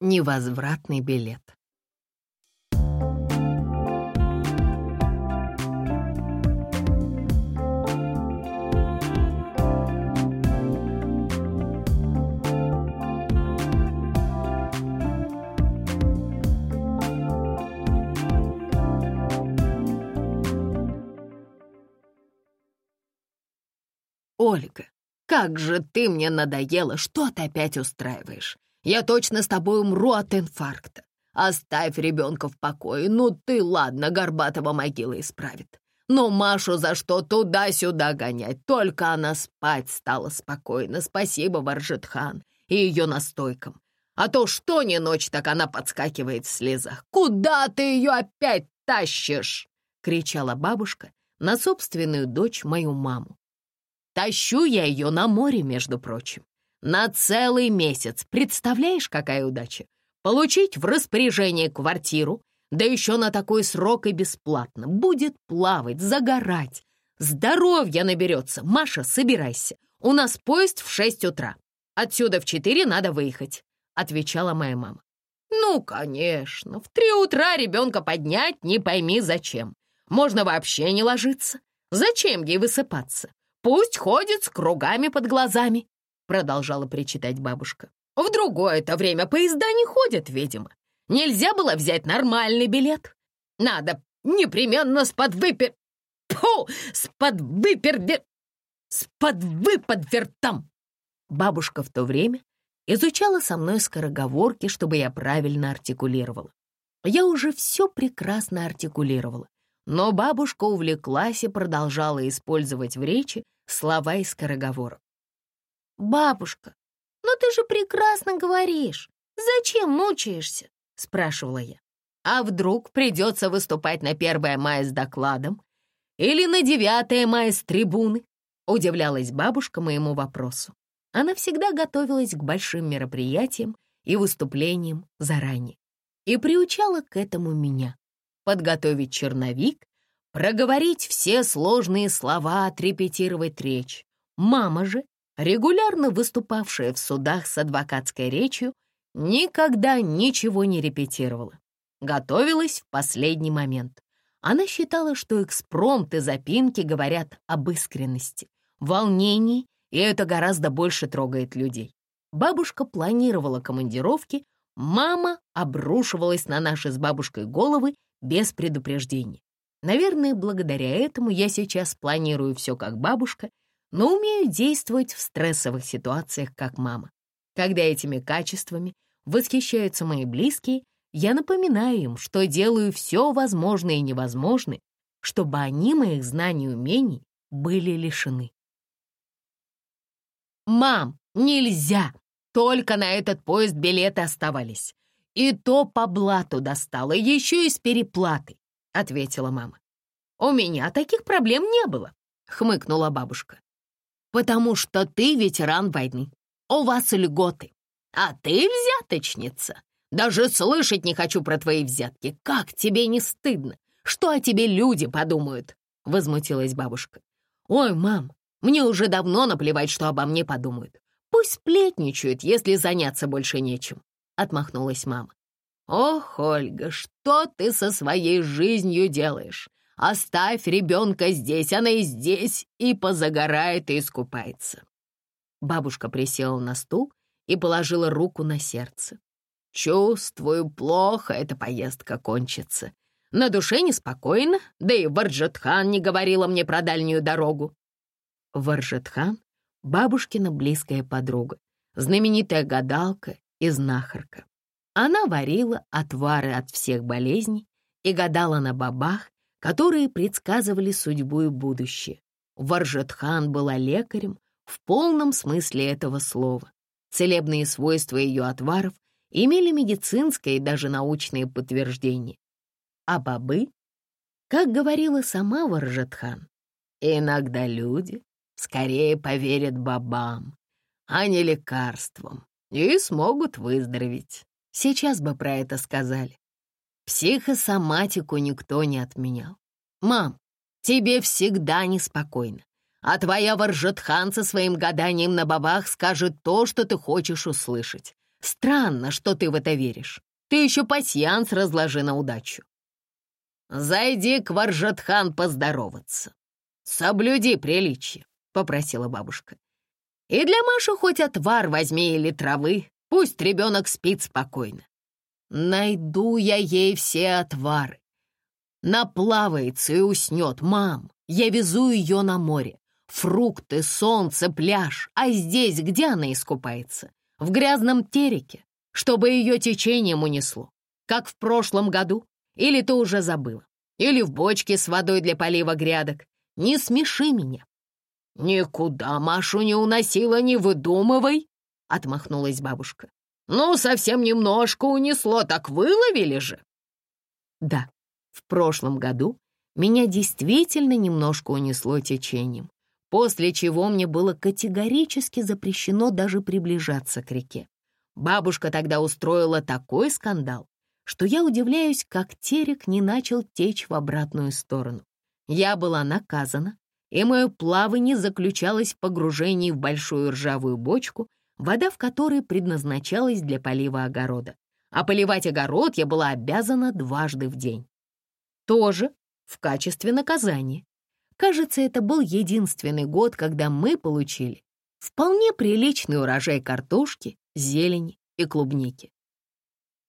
Невозвратный билет. Ольга, как же ты мне надоела, что ты опять устраиваешь? Я точно с тобой умру от инфаркта. Оставь ребенка в покое. Ну ты, ладно, Горбатова могила исправит. Но Машу за что туда-сюда гонять? Только она спать стала спокойно. Спасибо, Варжетхан, и ее настойкам. А то что не ночь, так она подскакивает в слезах. Куда ты ее опять тащишь? Кричала бабушка на собственную дочь, мою маму. Тащу я ее на море, между прочим. На целый месяц. Представляешь, какая удача? Получить в распоряжение квартиру, да еще на такой срок и бесплатно. Будет плавать, загорать. Здоровья наберется. Маша, собирайся. У нас поезд в шесть утра. Отсюда в четыре надо выехать, отвечала моя мама. Ну, конечно, в три утра ребенка поднять не пойми зачем. Можно вообще не ложиться. Зачем ей высыпаться? Пусть ходит с кругами под глазами», — продолжала причитать бабушка. «В другое-то время поезда не ходят, видимо. Нельзя было взять нормальный билет. Надо непременно с подвыпер... Фу, с подвыпервер... с подвыподвертом!» Бабушка в то время изучала со мной скороговорки, чтобы я правильно артикулировала. Я уже все прекрасно артикулировала, но бабушка увлеклась и продолжала использовать в речи слова из скороговорок. «Бабушка, ну ты же прекрасно говоришь. Зачем мучаешься?» — спрашивала я. «А вдруг придется выступать на 1 мая с докладом? Или на 9 мая с трибуны?» — удивлялась бабушка моему вопросу. Она всегда готовилась к большим мероприятиям и выступлениям заранее и приучала к этому меня. Подготовить черновик проговорить все сложные слова, отрепетировать речь. Мама же, регулярно выступавшая в судах с адвокатской речью, никогда ничего не репетировала. Готовилась в последний момент. Она считала, что экспромт и запинки говорят об искренности, волнении, и это гораздо больше трогает людей. Бабушка планировала командировки, мама обрушивалась на наши с бабушкой головы без предупреждения. Наверное, благодаря этому я сейчас планирую все как бабушка, но умею действовать в стрессовых ситуациях как мама. Когда этими качествами восхищаются мои близкие, я напоминаю им, что делаю все возможное и невозможное, чтобы они моих знаний и умений были лишены. «Мам, нельзя! Только на этот поезд билеты оставались. И то по блату достала, еще и с переплатой ответила мама. «У меня таких проблем не было», — хмыкнула бабушка. «Потому что ты ветеран войны. У вас льготы. А ты взяточница. Даже слышать не хочу про твои взятки. Как тебе не стыдно? Что о тебе люди подумают?» — возмутилась бабушка. «Ой, мам, мне уже давно наплевать, что обо мне подумают. Пусть сплетничают, если заняться больше нечем», — отмахнулась мама. «Ох, Ольга, что ты со своей жизнью делаешь? Оставь ребенка здесь, она и здесь, и позагорает, и искупается». Бабушка присела на стул и положила руку на сердце. «Чувствую, плохо эта поездка кончится. На душе неспокойно, да и Варджетхан не говорила мне про дальнюю дорогу». Варджетхан — бабушкина близкая подруга, знаменитая гадалка и знахарка. Она варила отвары от всех болезней и гадала на бабах, которые предсказывали судьбу и будущее. Варжетхан была лекарем в полном смысле этого слова. Целебные свойства ее отваров имели медицинское и даже научное подтверждение. А бабы, как говорила сама Варжетхан, иногда люди скорее поверят бабам, а не лекарствам, и смогут выздороветь. Сейчас бы про это сказали. Психосоматику никто не отменял. Мам, тебе всегда неспокойно. А твоя Варжетхан со своим гаданием на бабах скажет то, что ты хочешь услышать. Странно, что ты в это веришь. Ты еще пасьянс разложи на удачу. Зайди к Варжатхан поздороваться. Соблюди приличие, — попросила бабушка. И для Маши хоть отвар возьми или травы, пусть ребенок спит спокойно. Найду я ей все отвары. Наплавается и уснет. Мам, я везу ее на море. Фрукты, солнце, пляж. А здесь где она искупается? В грязном тереке, чтобы ее течением унесло. Как в прошлом году? Или ты уже забыла? Или в бочке с водой для полива грядок? Не смеши меня. «Никуда Машу не уносила, не выдумывай!» — отмахнулась бабушка. «Ну, совсем немножко унесло, так выловили же!» Да, в прошлом году меня действительно немножко унесло течением, после чего мне было категорически запрещено даже приближаться к реке. Бабушка тогда устроила такой скандал, что я удивляюсь, как терек не начал течь в обратную сторону. Я была наказана, и мое плавание заключалось в погружении в большую ржавую бочку, вода в которой предназначалась для полива огорода. А поливать огород я была обязана дважды в день тоже в качестве наказания. Кажется, это был единственный год, когда мы получили вполне приличный урожай картошки, зелени и клубники.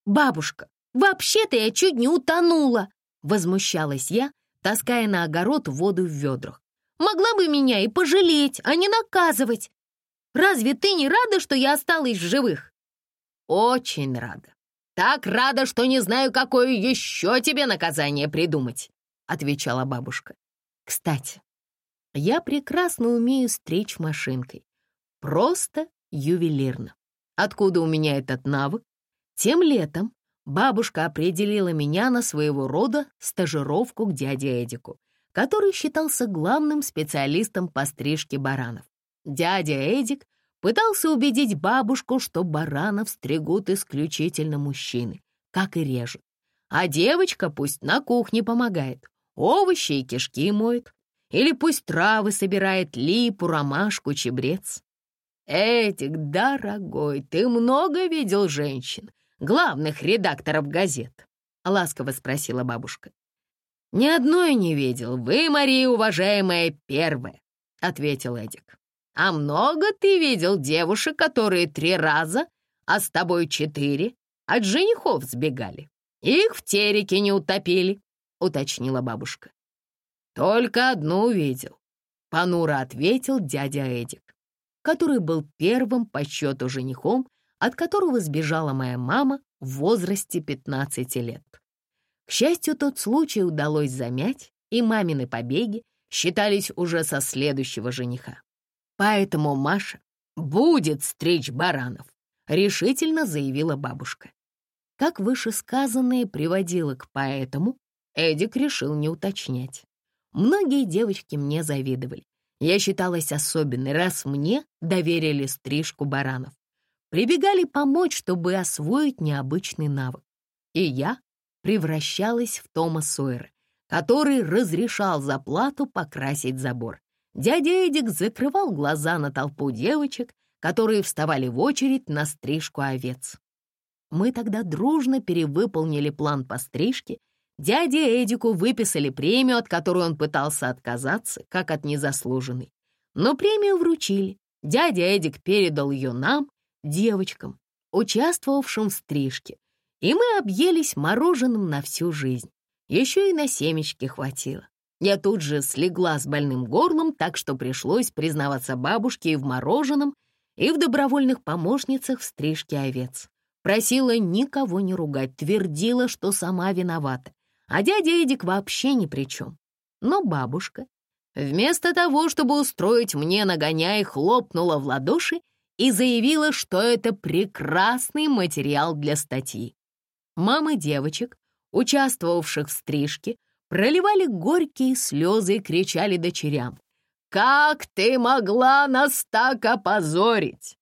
«Бабушка, вообще-то я чуть не утонула!» — возмущалась я, таская на огород воду в ведрах. «Могла бы меня и пожалеть, а не наказывать! Разве ты не рада, что я осталась в живых?» «Очень рада. «Так рада, что не знаю, какое еще тебе наказание придумать», — отвечала бабушка. «Кстати, я прекрасно умею стричь машинкой. Просто ювелирно. Откуда у меня этот навык? Тем летом бабушка определила меня на своего рода стажировку к дяде Эдику, который считался главным специалистом по стрижке баранов. Дядя Эдик Пытался убедить бабушку, что баранов стригут исключительно мужчины, как и режут. А девочка пусть на кухне помогает, овощи и кишки моет. Или пусть травы собирает, липу, ромашку, чебрец. Этик, дорогой, ты много видел женщин, главных редакторов газет? Ласково спросила бабушка. «Ни одной не видел. Вы, Мария, уважаемая, первая», — ответил Эдик. А много ты видел девушек, которые три раза, а с тобой четыре, от женихов сбегали? Их в тереке не утопили, — уточнила бабушка. Только одну видел, — понуро ответил дядя Эдик, который был первым по счету женихом, от которого сбежала моя мама в возрасте 15 лет. К счастью, тот случай удалось замять, и мамины побеги считались уже со следующего жениха. Поэтому Маша будет стричь баранов, решительно заявила бабушка. Как вышесказанное приводило к поэтому, Эдик решил не уточнять. Многие девочки мне завидовали. Я считалась особенной, раз мне доверили стрижку баранов. Прибегали помочь, чтобы освоить необычный навык. И я превращалась в Тома Сойера, который разрешал за плату покрасить забор. Дядя Эдик закрывал глаза на толпу девочек, которые вставали в очередь на стрижку овец. Мы тогда дружно перевыполнили план по стрижке. Дяде Эдику выписали премию, от которой он пытался отказаться, как от незаслуженной. Но премию вручили. Дядя Эдик передал ее нам, девочкам, участвовавшим в стрижке, и мы объелись мороженым на всю жизнь. Еще и на семечки хватило. Я тут же слегла с больным горлом, так что пришлось признаваться бабушке и в мороженом, и в добровольных помощницах в стрижке овец. Просила никого не ругать, твердила, что сама виновата, а дядя Эдик вообще ни при чем. Но бабушка, вместо того, чтобы устроить мне нагоняй, хлопнула в ладоши и заявила, что это прекрасный материал для статьи. Мамы девочек, участвовавших в стрижке, проливали горькие слезы и кричали дочерям. «Как ты могла нас так опозорить?»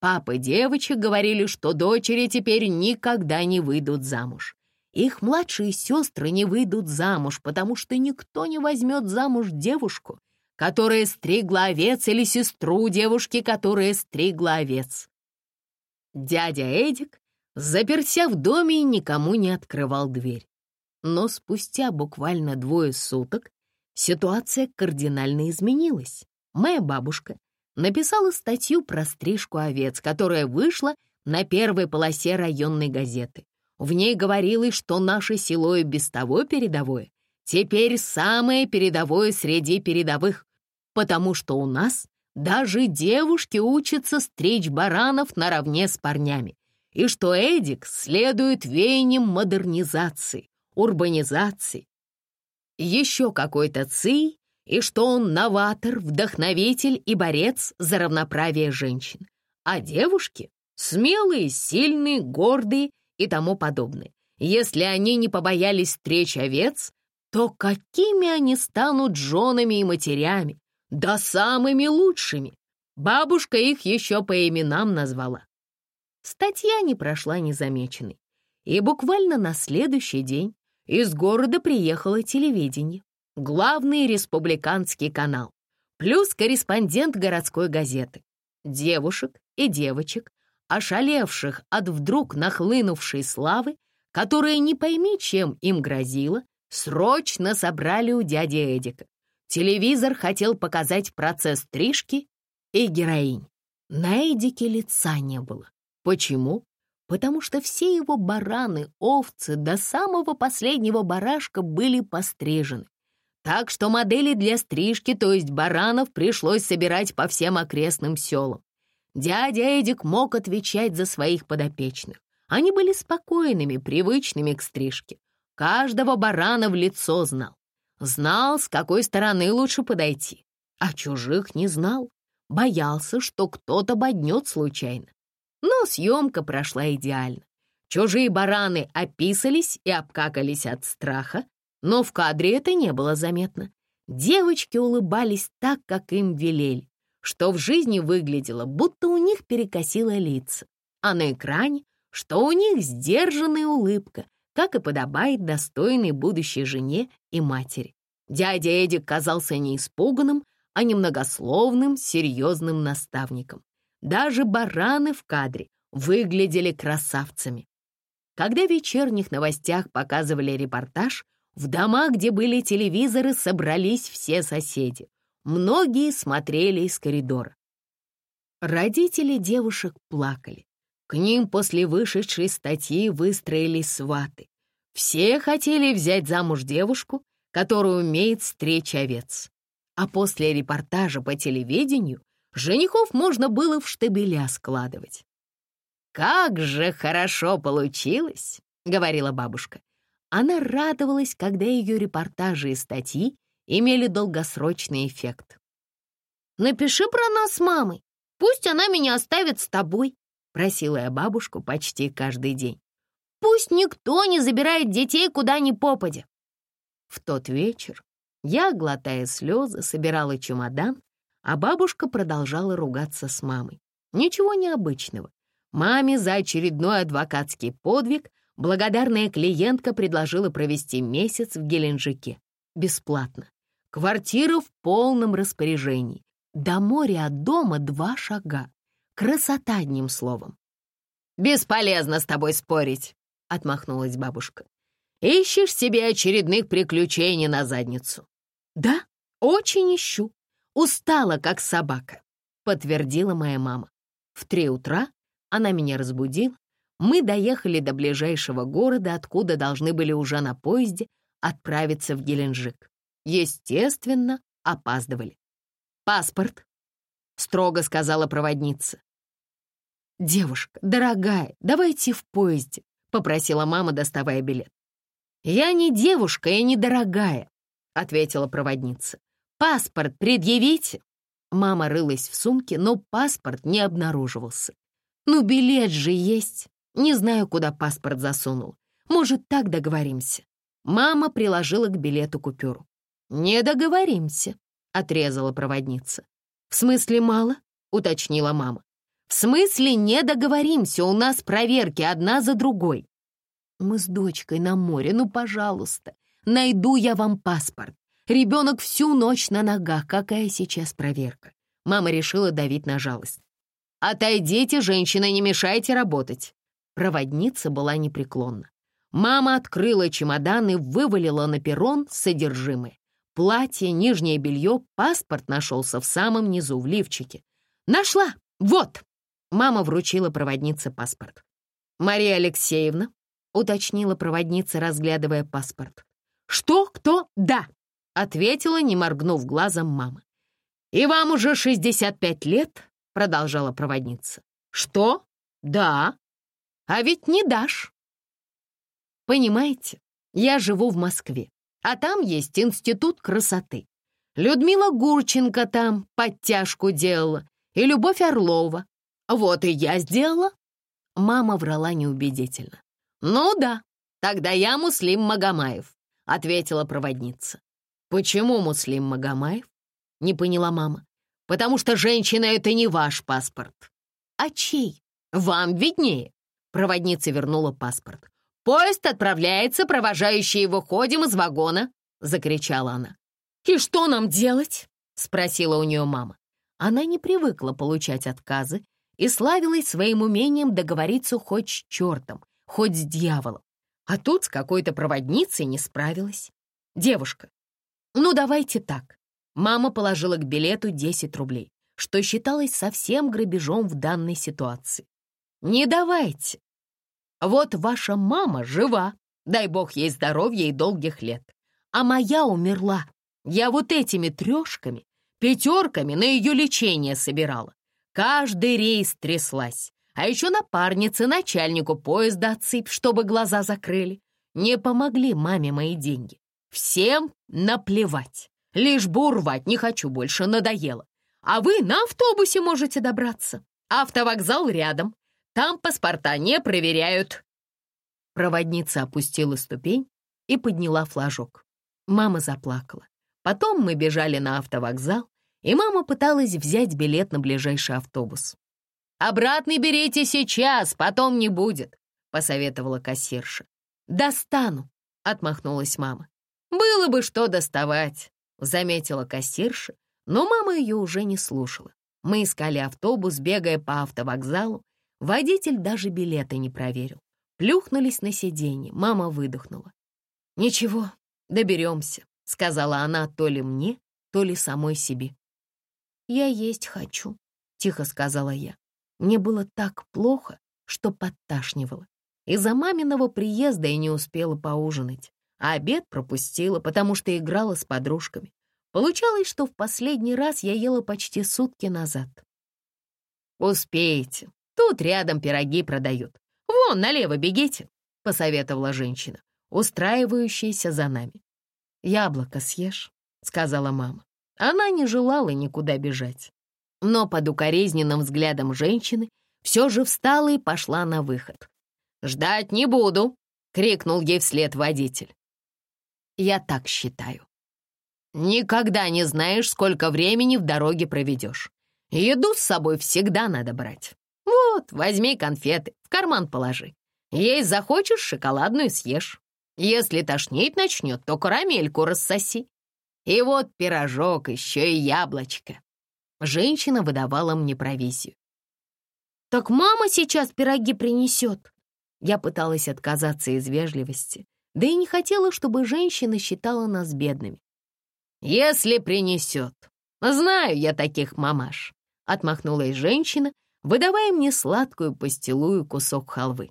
Папы девочек говорили, что дочери теперь никогда не выйдут замуж. Их младшие сестры не выйдут замуж, потому что никто не возьмет замуж девушку, которая стригла овец, или сестру девушки, которая стригла овец. Дядя Эдик, заперся в доме, никому не открывал дверь. Но спустя буквально двое суток ситуация кардинально изменилась. Моя бабушка написала статью про стрижку овец, которая вышла на первой полосе районной газеты. В ней говорилось, что наше село и без того передовое, теперь самое передовое среди передовых, потому что у нас даже девушки учатся стричь баранов наравне с парнями, и что Эдик следует веяниям модернизации, урбанизации, еще какой-то ци, и что он новатор, вдохновитель и борец за равноправие женщин, а девушки — смелые, сильные, гордые и тому подобное. Если они не побоялись встреч овец, то какими они станут женами и матерями, да самыми лучшими. Бабушка их еще по именам назвала. Статья не прошла незамеченной, и буквально на следующий день из города приехало телевидение, главный республиканский канал, плюс корреспондент городской газеты. Девушек и девочек, ошалевших от вдруг нахлынувшей славы, которая не пойми, чем им грозила, срочно собрали у дяди Эдика. Телевизор хотел показать процесс стрижки и героинь. На Эдике лица не было. Почему? Потому что все его бараны, овцы до самого последнего барашка были пострижены. Так что модели для стрижки, то есть баранов, пришлось собирать по всем окрестным селам. Дядя Эдик мог отвечать за своих подопечных. Они были спокойными, привычными к стрижке. Каждого барана в лицо знал. Знал, с какой стороны лучше подойти. А чужих не знал. Боялся, что кто-то боднет случайно. Но съемка прошла идеально. Чужие бараны описались и обкакались от страха, но в кадре это не было заметно. Девочки улыбались так, как им велели что в жизни выглядело, будто у них перекосило лица, а на экране, что у них сдержанная улыбка, как и подобает достойной будущей жене и матери. Дядя Эдик казался не испуганным, а немногословным, серьезным наставником. Даже бараны в кадре выглядели красавцами. Когда в вечерних новостях показывали репортаж, в домах, где были телевизоры, собрались все соседи. Многие смотрели из коридора. Родители девушек плакали. К ним после вышедшей статьи выстроились сваты. Все хотели взять замуж девушку, которая умеет стричь овец. А после репортажа по телевидению женихов можно было в штабеля складывать. «Как же хорошо получилось!» — говорила бабушка. Она радовалась, когда ее репортажи и статьи имели долгосрочный эффект. «Напиши про нас с мамой. Пусть она меня оставит с тобой», — просила я бабушку почти каждый день. «Пусть никто не забирает детей куда ни попадя». В тот вечер я, глотая слезы, собирала чемодан, а бабушка продолжала ругаться с мамой. Ничего необычного. Маме за очередной адвокатский подвиг благодарная клиентка предложила провести месяц в Геленджике. Бесплатно. Квартира в полном распоряжении. До моря от дома два шага. Красота одним словом. «Бесполезно с тобой спорить», — отмахнулась бабушка. «Ищешь себе очередных приключений на задницу». «Да, очень ищу. Устала, как собака», — подтвердила моя мама. В три утра она меня разбудила. Мы доехали до ближайшего города, откуда должны были уже на поезде отправиться в Геленджик. Естественно, опаздывали. «Паспорт», — строго сказала проводница. «Девушка, дорогая, давайте в поезде», — попросила мама, доставая билет. «Я не девушка и не дорогая», — ответила проводница. «Паспорт предъявите». Мама рылась в сумке, но паспорт не обнаруживался. «Ну, билет же есть. Не знаю, куда паспорт засунул. Может, так договоримся». Мама приложила к билету купюру. «Не договоримся», — отрезала проводница. «В смысле мало?» — уточнила мама. «В смысле не договоримся, у нас проверки одна за другой». «Мы с дочкой на море, ну, пожалуйста, найду я вам паспорт. Ребенок всю ночь на ногах, какая сейчас проверка?» Мама решила давить на жалость. «Отойдите, женщина, не мешайте работать!» Проводница была непреклонна. Мама открыла чемодан и вывалила на перрон содержимое. Платье, нижнее белье, паспорт нашелся в самом низу, в лифчике. «Нашла! Вот!» Мама вручила проводнице паспорт. «Мария Алексеевна», — уточнила проводница, разглядывая паспорт. «Что? Кто? Да!» — ответила, не моргнув глазом мама. «И вам уже 65 лет?» — продолжала проводница. «Что? Да. А ведь не дашь». «Понимаете, я живу в Москве, а там есть институт красоты. Людмила Гурченко там подтяжку делала, и Любовь Орлова. Вот и я сделала». Мама врала неубедительно. «Ну да, тогда я Муслим Магомаев», — ответила проводница. «Почему Муслим Магомаев?» — не поняла мама. «Потому что женщина — это не ваш паспорт». «А чей? Вам виднее». Проводница вернула паспорт. «Поезд отправляется, провожающие выходим из вагона», — закричала она. «И что нам делать?» — спросила у нее мама. Она не привыкла получать отказы и славилась своим умением договориться хоть с чертом, хоть с дьяволом. А тут с какой-то проводницей не справилась. «Девушка, «Ну, давайте так». Мама положила к билету 10 рублей, что считалось совсем грабежом в данной ситуации. «Не давайте. Вот ваша мама жива, дай бог ей здоровья и долгих лет, а моя умерла. Я вот этими трешками, пятерками на ее лечение собирала. Каждый рейс тряслась. А еще напарнице начальнику поезда отсыпь, чтобы глаза закрыли. Не помогли маме мои деньги. Всем наплевать. Лишь бы урвать не хочу больше, надоело. А вы на автобусе можете добраться. Автовокзал рядом. Там паспорта не проверяют. Проводница опустила ступень и подняла флажок. Мама заплакала. Потом мы бежали на автовокзал, и мама пыталась взять билет на ближайший автобус. «Обратный берите сейчас, потом не будет», — посоветовала кассирша. «Достану», — отмахнулась мама. «Было бы что доставать», — заметила кассирша, но мама ее уже не слушала. Мы искали автобус, бегая по автовокзалу. Водитель даже билеты не проверил. Плюхнулись на сиденье, мама выдохнула. «Ничего, доберемся», — сказала она то ли мне, то ли самой себе. «Я есть хочу», — тихо сказала я. Мне было так плохо, что подташнивало. Из-за маминого приезда я не успела поужинать а обед пропустила, потому что играла с подружками. Получалось, что в последний раз я ела почти сутки назад. «Успеете. Тут рядом пироги продают. Вон, налево бегите», — посоветовала женщина, устраивающаяся за нами. «Яблоко съешь», — сказала мама. Она не желала никуда бежать. Но под укоризненным взглядом женщины все же встала и пошла на выход. «Ждать не буду!» — крикнул ей вслед водитель. Я так считаю. Никогда не знаешь, сколько времени в дороге проведешь. Еду с собой всегда надо брать. Вот, возьми конфеты, в карман положи. Есть захочешь, шоколадную съешь. Если тошнить начнет, то карамельку рассоси. И вот пирожок, еще и яблочко. Женщина выдавала мне провизию. «Так мама сейчас пироги принесет». Я пыталась отказаться из вежливости, да и не хотела, чтобы женщина считала нас бедными. «Если принесет. Знаю я таких мамаш», — отмахнулась женщина, выдавая мне сладкую пастилую кусок халвы.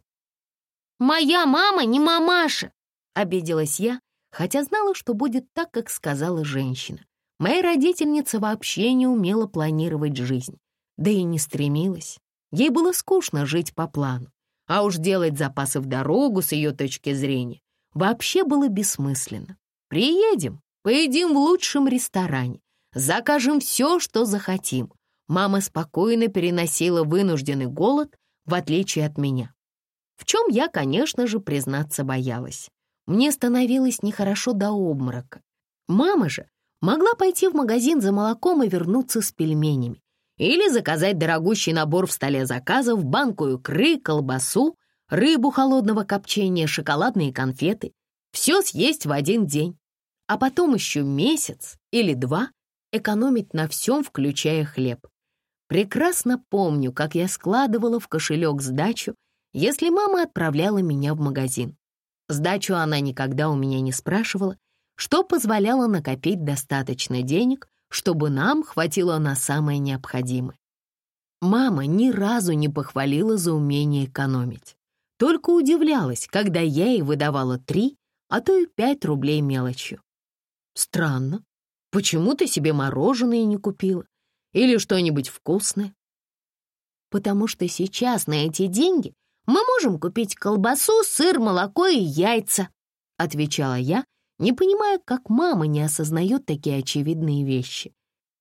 «Моя мама не мамаша!» — обиделась я, хотя знала, что будет так, как сказала женщина. Моя родительница вообще не умела планировать жизнь, да и не стремилась. Ей было скучно жить по плану, а уж делать запасы в дорогу с ее точки зрения вообще было бессмысленно. Приедем, поедим в лучшем ресторане, закажем все, что захотим. Мама спокойно переносила вынужденный голод, в отличие от меня. В чем я, конечно же, признаться боялась. Мне становилось нехорошо до обморока. Мама же могла пойти в магазин за молоком и вернуться с пельменями. Или заказать дорогущий набор в столе заказов, банку икры, колбасу рыбу холодного копчения, шоколадные конфеты. Все съесть в один день. А потом еще месяц или два экономить на всем, включая хлеб. Прекрасно помню, как я складывала в кошелек сдачу, если мама отправляла меня в магазин. Сдачу она никогда у меня не спрашивала, что позволяло накопить достаточно денег, чтобы нам хватило на самое необходимое. Мама ни разу не похвалила за умение экономить. Только удивлялась, когда я ей выдавала три, а то и пять рублей мелочью. Странно. Почему ты себе мороженое не купила? Или что-нибудь вкусное? Потому что сейчас на эти деньги мы можем купить колбасу, сыр, молоко и яйца, отвечала я, не понимая, как мама не осознает такие очевидные вещи.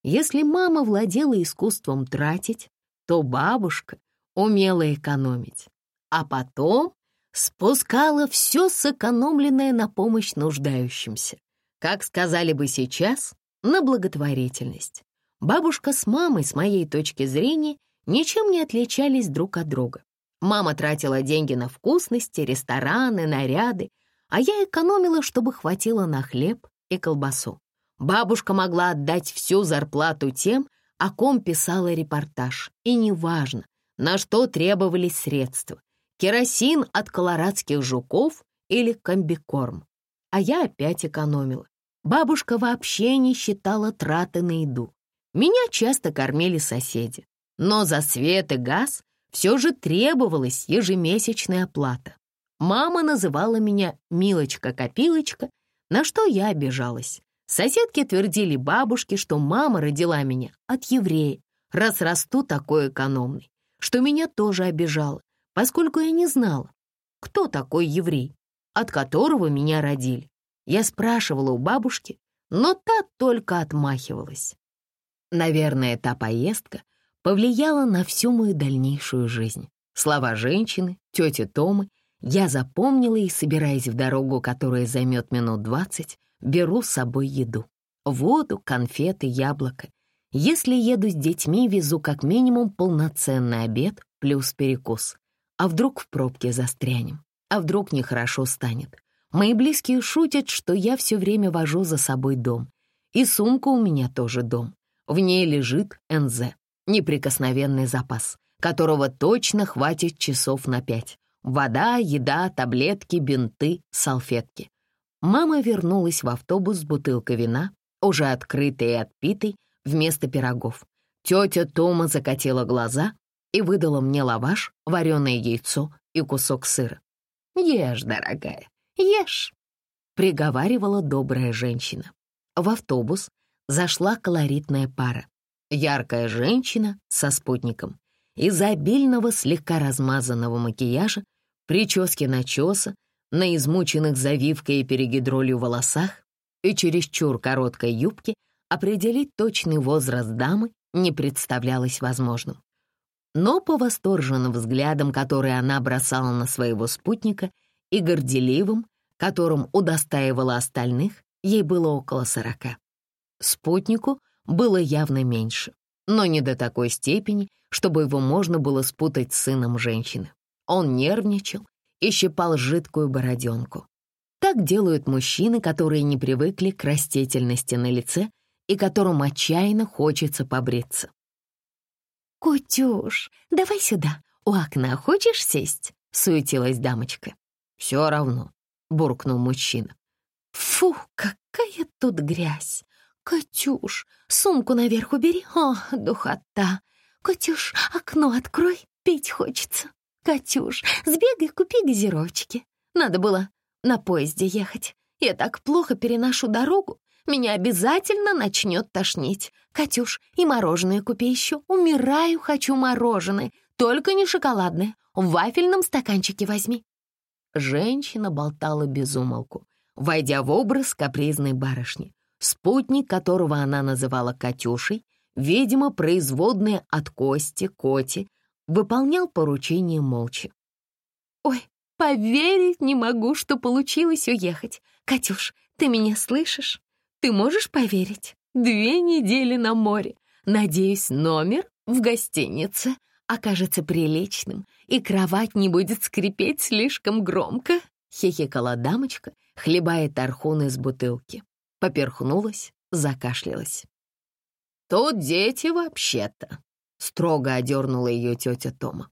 Если мама владела искусством тратить, то бабушка умела экономить, а потом спускала все сэкономленное на помощь нуждающимся. Как сказали бы сейчас, на благотворительность. Бабушка с мамой, с моей точки зрения, ничем не отличались друг от друга. Мама тратила деньги на вкусности, рестораны, наряды, а я экономила, чтобы хватило на хлеб и колбасу. Бабушка могла отдать всю зарплату тем, о ком писала репортаж, и неважно, на что требовались средства — керосин от колорадских жуков или комбикорм. А я опять экономила. Бабушка вообще не считала траты на еду. Меня часто кормили соседи, но за свет и газ все же требовалась ежемесячная оплата. Мама называла меня «Милочка-копилочка», на что я обижалась. Соседки твердили бабушке, что мама родила меня от еврея, раз расту такой экономный, что меня тоже обижало, поскольку я не знала, кто такой еврей, от которого меня родили. Я спрашивала у бабушки, но та только отмахивалась. Наверное, та поездка повлияла на всю мою дальнейшую жизнь. Слова женщины, тети Томы, я запомнила и, собираясь в дорогу, которая займет минут двадцать, беру с собой еду. Воду, конфеты, яблоко. Если еду с детьми, везу как минимум полноценный обед плюс перекус. А вдруг в пробке застрянем? А вдруг нехорошо станет? Мои близкие шутят, что я все время вожу за собой дом. И сумка у меня тоже дом. В ней лежит НЗ, неприкосновенный запас, которого точно хватит часов на пять. Вода, еда, таблетки, бинты, салфетки. Мама вернулась в автобус с бутылкой вина, уже открытой и отпитой, вместо пирогов. Тетя Тома закатила глаза и выдала мне лаваш, вареное яйцо и кусок сыра. «Ешь, дорогая, Ешь!» — приговаривала добрая женщина. В автобус зашла колоритная пара. Яркая женщина со спутником. Из-за обильного, слегка размазанного макияжа, прически начеса, на измученных завивкой и перегидролью волосах и чересчур короткой юбке определить точный возраст дамы не представлялось возможным. Но по восторженным взглядам, которые она бросала на своего спутника, и горделивым, которым удостаивала остальных, ей было около сорока. Спутнику было явно меньше, но не до такой степени, чтобы его можно было спутать с сыном женщины. Он нервничал и щипал жидкую бороденку. Так делают мужчины, которые не привыкли к растительности на лице и которым отчаянно хочется побриться. «Кутюш, давай сюда, у окна хочешь сесть?» — суетилась дамочка. «Все равно», — буркнул мужчина. «Фу, какая тут грязь! Катюш, сумку наверх убери, о, духота! Катюш, окно открой, пить хочется. Катюш, сбегай, купи газировочки. Надо было на поезде ехать. Я так плохо переношу дорогу, меня обязательно начнет тошнить. Катюш, и мороженое купи еще. Умираю, хочу мороженое. Только не шоколадное. В вафельном стаканчике возьми. Женщина болтала без умолку, войдя в образ капризной барышни, спутник которого она называла Катюшей, видимо, производная от Кости, Коти, выполнял поручение молча. «Ой, поверить не могу, что получилось уехать. Катюш, ты меня слышишь? Ты можешь поверить? Две недели на море. Надеюсь, номер в гостинице окажется приличным, и кровать не будет скрипеть слишком громко», — хихикала дамочка, хлебая тархун из бутылки. Поперхнулась, закашлялась. «Тут дети вообще-то», — Строго одернула ее тетя Тома.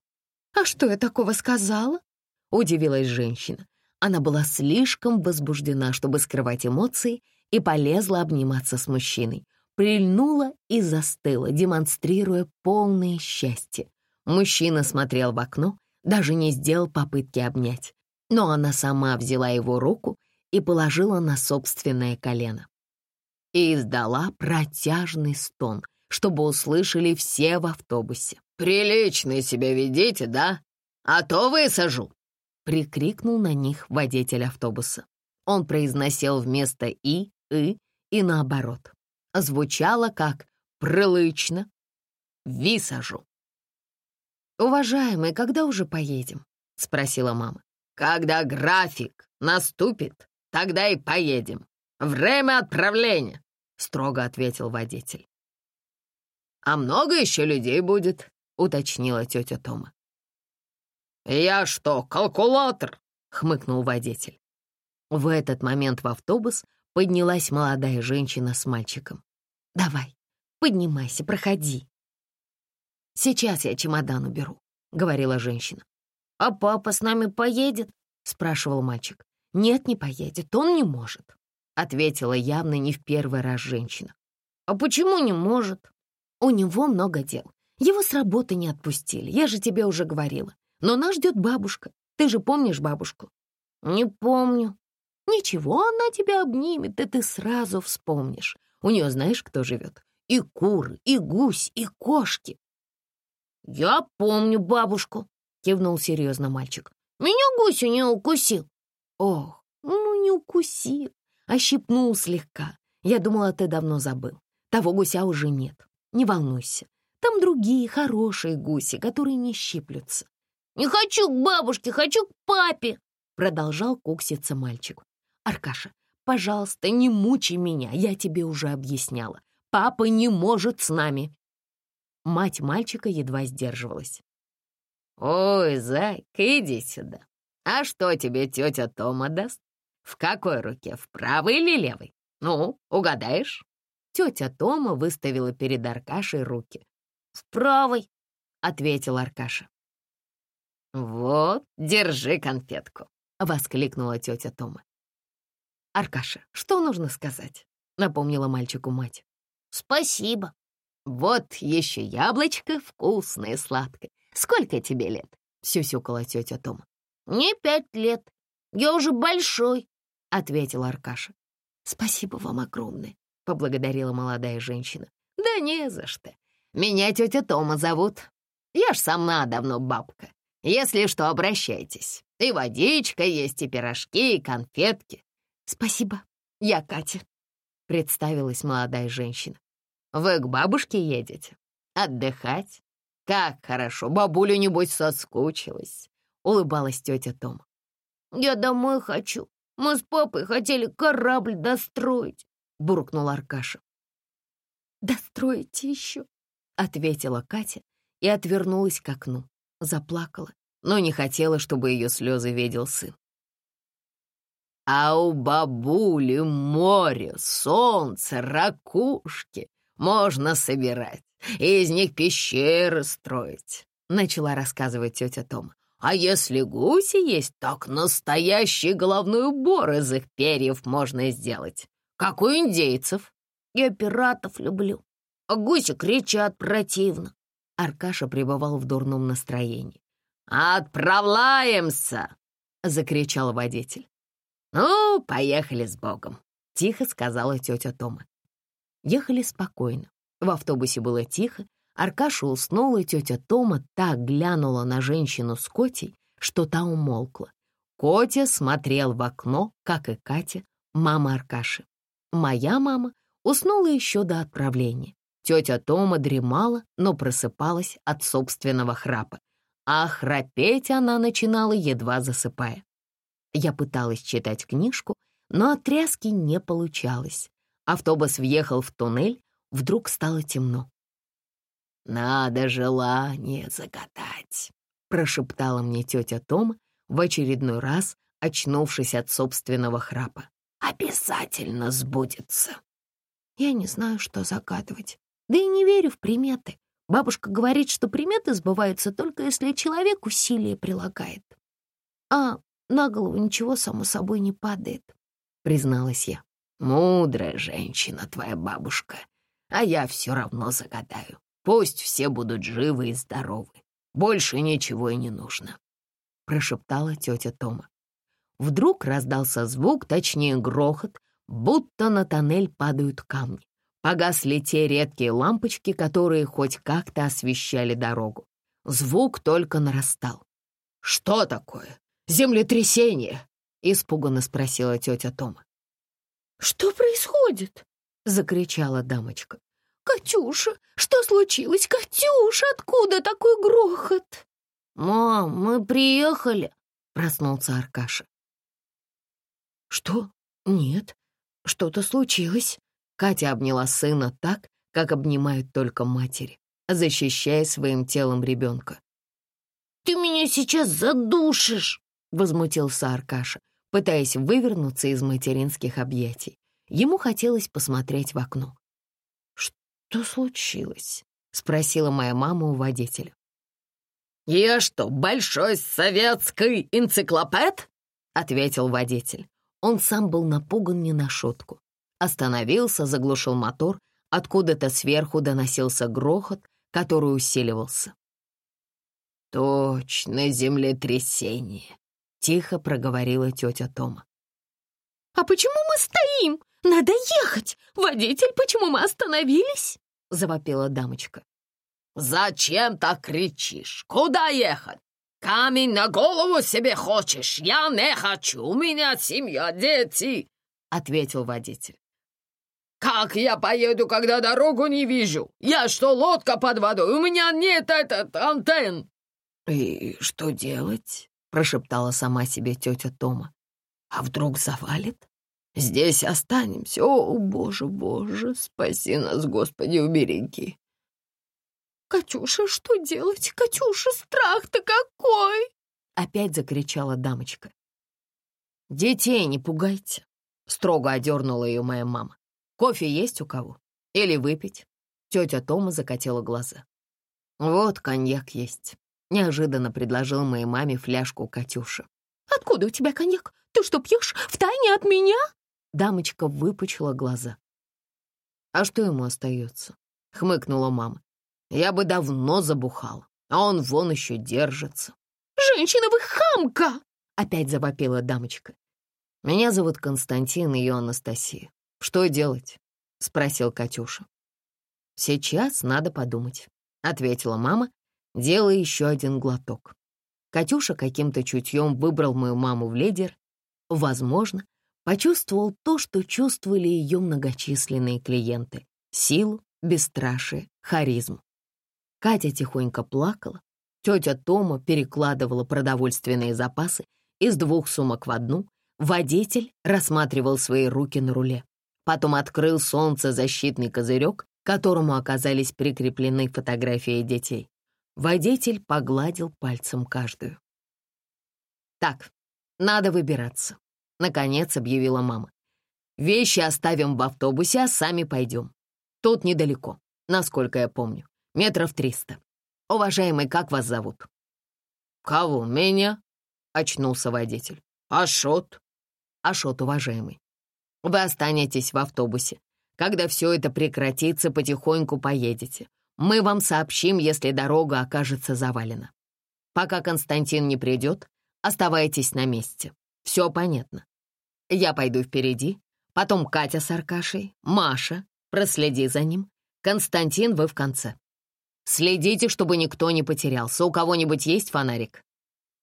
«А что я такого сказала?» — удивилась женщина. Она была слишком возбуждена, чтобы скрывать эмоции, и полезла обниматься с мужчиной. Прильнула и застыла, демонстрируя полное счастье. Мужчина смотрел в окно, даже не сделал попытки обнять. Но она сама взяла его руку и положила на собственное колено. И издала протяжный стон, чтобы услышали все в автобусе. «Прилично себя ведите, да? А то высажу!» Прикрикнул на них водитель автобуса. Он произносил вместо «и» «и» и наоборот. Звучало как «прилично», «висажу». «Уважаемый, когда уже поедем?» — спросила мама. «Когда график наступит, тогда и поедем. Время отправления», — строго ответил водитель. «А много еще людей будет?» — уточнила тетя Тома. «Я что, калькулятор?» — хмыкнул водитель. В этот момент в автобус поднялась молодая женщина с мальчиком. «Давай, поднимайся, проходи». «Сейчас я чемодан уберу», — говорила женщина. «А папа с нами поедет?» — спрашивал мальчик. «Нет, не поедет, он не может», — ответила явно не в первый раз женщина. «А почему не может?» «У него много дел. Его с работы не отпустили, я же тебе уже говорила. Но нас ждет бабушка. Ты же помнишь бабушку?» «Не помню». «Ничего, она тебя обнимет, и ты сразу вспомнишь. У нее знаешь, кто живет? И куры, и гусь, и кошки». «Я помню бабушку», — кивнул серьезно мальчик. «Меня гусь не укусил». «Ох, ну не укусил, а щипнул слегка. Я думала, ты давно забыл. Того гуся уже нет. Не волнуйся. Там другие хорошие гуси, которые не щиплются. «Не хочу к бабушке, хочу к папе!» Продолжал кукситься мальчик. «Аркаша, пожалуйста, не мучай меня, я тебе уже объясняла. Папа не может с нами!» Мать мальчика едва сдерживалась. «Ой, зайка, иди сюда. А что тебе тетя Тома даст? В какой руке, в правой или левой? Ну, угадаешь?» Тетя Тома выставила перед Аркашей руки. «В правой», — ответил Аркаша. «Вот, держи конфетку», — воскликнула тетя Тома. «Аркаша, что нужно сказать?» — напомнила мальчику мать. «Спасибо». «Вот еще яблочко вкусное, сладкое. Сколько тебе лет?» — сюсюкала тетя Тома. «Мне пять лет. Я уже большой», — ответил Аркаша. «Спасибо вам огромное», — поблагодарила молодая женщина. «Да не за что. Меня тетя Тома зовут. Я ж сама давно бабка. Если что, обращайтесь. И водичка есть, и пирожки, и конфетки. Спасибо, я Катя, — представилась молодая женщина. Вы к бабушке едете? Отдыхать? Как хорошо, бабуля, небось, соскучилась, — улыбалась тетя Тома. Я домой хочу. Мы с папой хотели корабль достроить, — буркнул Аркаша. «Достроите еще», — ответила Катя и отвернулась к окну заплакала, но не хотела, чтобы ее слезы видел сын. А у бабули море, солнце, ракушки можно собирать, из них пещеры строить, начала рассказывать тетя Тома. А если гуси есть, так настоящий головной убор из их перьев можно сделать, как у индейцев. Я пиратов люблю, а гуси кричат противно. Аркаша пребывал в дурном настроении. «Отправляемся!» — закричал водитель. «Ну, поехали с Богом», — тихо сказала тетя Тома. Ехали спокойно. В автобусе было тихо. Аркаша уснул, и тетя Тома так глянула на женщину с Котей, что та умолкла. Котя смотрел в окно, как и Катя, мама Аркаши. Моя мама уснула еще до отправления. Тетя Тома дремала, но просыпалась от собственного храпа, а храпеть она начинала, едва засыпая. Я пыталась читать книжку, но от тряски не получалось. Автобус въехал в туннель, вдруг стало темно. «Надо желание загадать», — прошептала мне тетя Тома, в очередной раз очнувшись от собственного храпа. «Обязательно сбудется». Я не знаю, что загадывать. Да и не верю в приметы, Бабушка говорит, что приметы сбываются только если человек усилие прилагает. А на голову ничего, само собой, не падает, призналась я. Мудрая женщина твоя бабушка, а я все равно загадаю. Пусть все будут живы и здоровы. Больше ничего и не нужно», — прошептала тетя Тома. Вдруг раздался звук, точнее грохот, будто на тоннель падают камни. Погасли те редкие лампочки, которые хоть как-то освещали дорогу. Звук только нарастал. «Что такое? Землетрясение?» — испуганно спросила тетя Тома. «Что происходит?» — закричала дамочка. «Катюша, что случилось? Катюша, откуда такой грохот?» «Мам, мы приехали», — проснулся Аркаша. «Что? Нет, что-то случилось», Катя обняла сына так, как обнимают только матери, защищая своим телом ребенка. «Ты меня сейчас задушишь!» — возмутился Аркаша, пытаясь вывернуться из материнских объятий. Ему хотелось посмотреть в окно. «Что случилось?» — спросила моя мама у водителя. «Я что, большой советский энциклопед?» — ответил водитель. Он сам был напуган не на шутку. Остановился, заглушил мотор. Откуда-то сверху доносился грохот, который усиливался. «Точно землетрясение», — тихо проговорила тетя Тома. «А почему мы стоим? Надо ехать! Водитель, почему мы остановились?» — завопила дамочка. «Зачем так кричишь? Куда ехать? Камень на голову себе хочешь? Я не хочу, у меня семья, дети!» — ответил водитель. «Как я поеду, когда дорогу не вижу? Я что, лодка под водой? У меня нет этот антенн!» «И что делать?» — прошептала сама себе тетя Тома. «А вдруг завалит? Здесь останемся. О, боже, боже, спаси нас, Господи, убереги!» «Катюша, что делать? Катюша, страх-то какой!» Опять закричала дамочка. «Детей не пугайте!» — строго одернула ее моя мама. Кофе есть у кого? Или выпить?» Тетя Тома закатила глаза. «Вот коньяк есть», — неожиданно предложил моей маме фляжку Катюша. «Откуда у тебя коньяк? Ты что, пьешь втайне от меня?» Дамочка выпучила глаза. «А что ему остается?» — хмыкнула мама. «Я бы давно забухала, а он вон еще держится». «Женщина, вы хамка!» — опять завопила дамочка. «Меня зовут Константин и ее Анастасия. «Что делать?» — спросил Катюша. «Сейчас надо подумать», — ответила мама, делая еще один глоток. Катюша каким-то чутьем выбрал мою маму в лидер. Возможно, почувствовал то, что чувствовали ее многочисленные клиенты — силу, бесстрашие, харизму. Катя тихонько плакала, тетя Тома перекладывала продовольственные запасы из двух сумок в одну, водитель рассматривал свои руки на руле. Потом открыл солнцезащитный козырек, к которому оказались прикреплены фотографии детей. Водитель погладил пальцем каждую. «Так, надо выбираться», — наконец объявила мама. «Вещи оставим в автобусе, а сами пойдем. Тут недалеко, насколько я помню, метров триста. Уважаемый, как вас зовут?» «Кого, меня?» — очнулся водитель. «Ашот». «Ашот, уважаемый. Вы останетесь в автобусе. Когда все это прекратится, потихоньку поедете. Мы вам сообщим, если дорога окажется завалена. Пока Константин не придет, оставайтесь на месте. Все понятно. Я пойду впереди, потом Катя с Аркашей, Маша, проследи за ним. Константин, вы в конце. Следите, чтобы никто не потерялся. У кого-нибудь есть фонарик?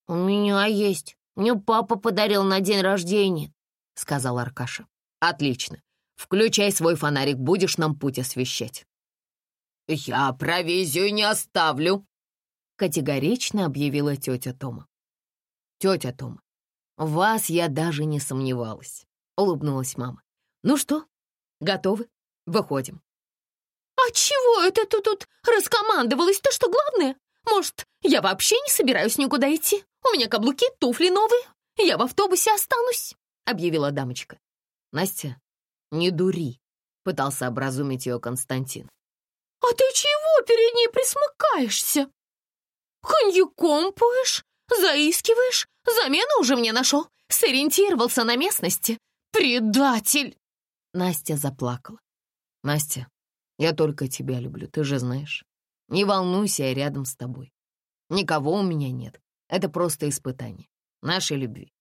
«У меня есть. Мне папа подарил на день рождения», — сказал Аркаша. «Отлично. Включай свой фонарик, будешь нам путь освещать». «Я провизию не оставлю», — категорично объявила тетя Тома. «Тетя Тома, вас я даже не сомневалась», — улыбнулась мама. «Ну что, готовы? Выходим». «А чего это ты тут раскомандовалась-то, что главное? Может, я вообще не собираюсь никуда идти? У меня каблуки, туфли новые. Я в автобусе останусь», — объявила дамочка. «Настя, не дури», — пытался образумить ее Константин. «А ты чего перед ней присмыкаешься? Коньяком поешь, заискиваешь, замену уже мне нашел, сориентировался на местности. Предатель!» Настя заплакала. «Настя, я только тебя люблю, ты же знаешь. Не волнуйся, я рядом с тобой. Никого у меня нет. Это просто испытание нашей любви.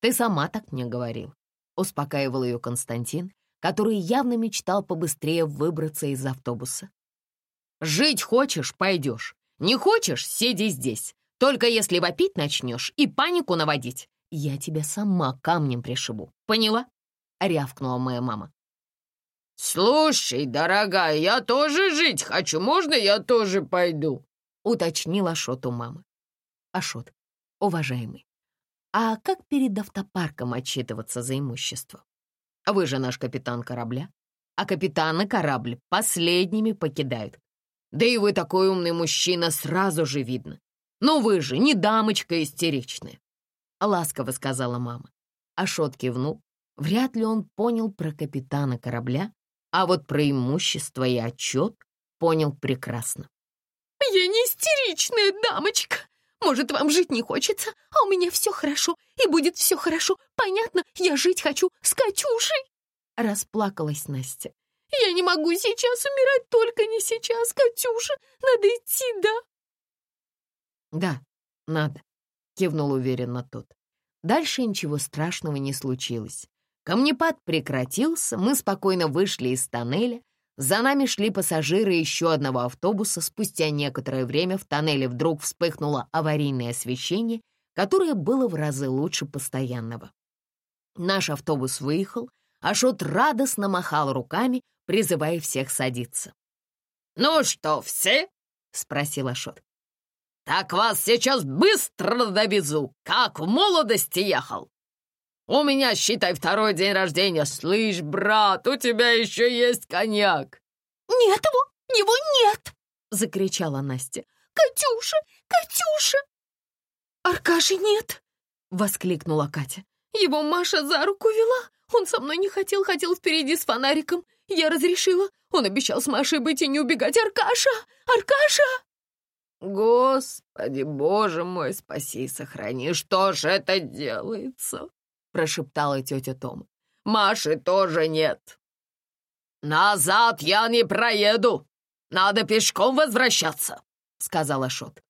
Ты сама так мне говорил. Успокаивал ее Константин, который явно мечтал побыстрее выбраться из автобуса. «Жить хочешь — пойдешь. Не хочешь — сиди здесь. Только если вопить начнешь и панику наводить, я тебя сама камнем пришибу. Поняла?» — рявкнула моя мама. «Слушай, дорогая, я тоже жить хочу. Можно я тоже пойду?» — уточнил Ашот у мамы. «Ашот, уважаемый, а как перед автопарком отчитываться за имущество? Вы же наш капитан корабля, а капитаны корабль последними покидают. Да и вы такой умный мужчина, сразу же видно. Но вы же не дамочка истеричная. Ласково сказала мама. Ашот кивнул. Вряд ли он понял про капитана корабля, а вот про имущество и отчет понял прекрасно. «Я не истеричная дамочка!» Может, вам жить не хочется, а у меня все хорошо, и будет все хорошо. Понятно, я жить хочу с Катюшей!» Расплакалась Настя. «Я не могу сейчас умирать, только не сейчас, Катюша. Надо идти, да?» «Да, надо», — кивнул уверенно тот. Дальше ничего страшного не случилось. Камнепад прекратился, мы спокойно вышли из тоннеля, за нами шли пассажиры еще одного автобуса. Спустя некоторое время в тоннеле вдруг вспыхнуло аварийное освещение, которое было в разы лучше постоянного. Наш автобус выехал, а Шот радостно махал руками, призывая всех садиться. «Ну что, все?» — спросил Ашот. «Так вас сейчас быстро довезу, как в молодости ехал!» У меня, считай, второй день рождения. Слышь, брат, у тебя еще есть коньяк!» «Нет его! Его нет!» — закричала Настя. «Катюша! Катюша!» «Аркаши нет!» — воскликнула Катя. «Его Маша за руку вела. Он со мной не хотел, хотел впереди с фонариком. Я разрешила. Он обещал с Машей быть и не убегать. Аркаша! Аркаша!» «Господи, боже мой, спаси и сохрани! Что ж это делается?» прошептала тетя Тома. «Маши тоже нет». «Назад я не проеду. Надо пешком возвращаться», — сказала Шот.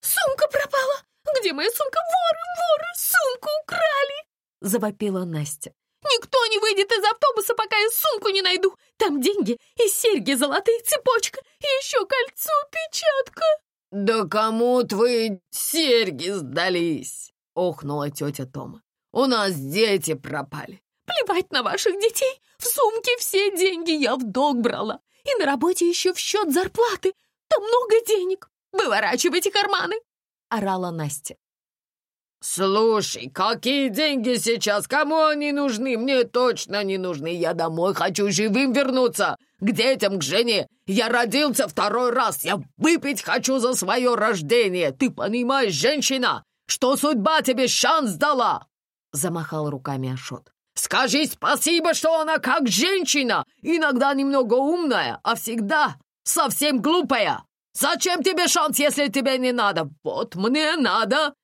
«Сумка пропала! Где моя сумка? Воры, воры, сумку украли!» — завопила Настя. «Никто не выйдет из автобуса, пока я сумку не найду. Там деньги и серьги золотые, цепочка, и еще кольцо, печатка». «Да кому твои серьги сдались?» — охнула тетя Тома. У нас дети пропали. Плевать на ваших детей. В сумке все деньги я в долг брала. И на работе еще в счет зарплаты. Там много денег. Выворачивайте карманы. Орала Настя. «Слушай, какие деньги сейчас? Кому они нужны? Мне точно не нужны. Я домой хочу живым вернуться. К детям, к жене. Я родился второй раз. Я выпить хочу за свое рождение. Ты понимаешь, женщина, что судьба тебе шанс дала?» — замахал руками Ашот. «Скажи спасибо, что она как женщина, иногда немного умная, а всегда совсем глупая. Зачем тебе шанс, если тебе не надо? Вот мне надо!»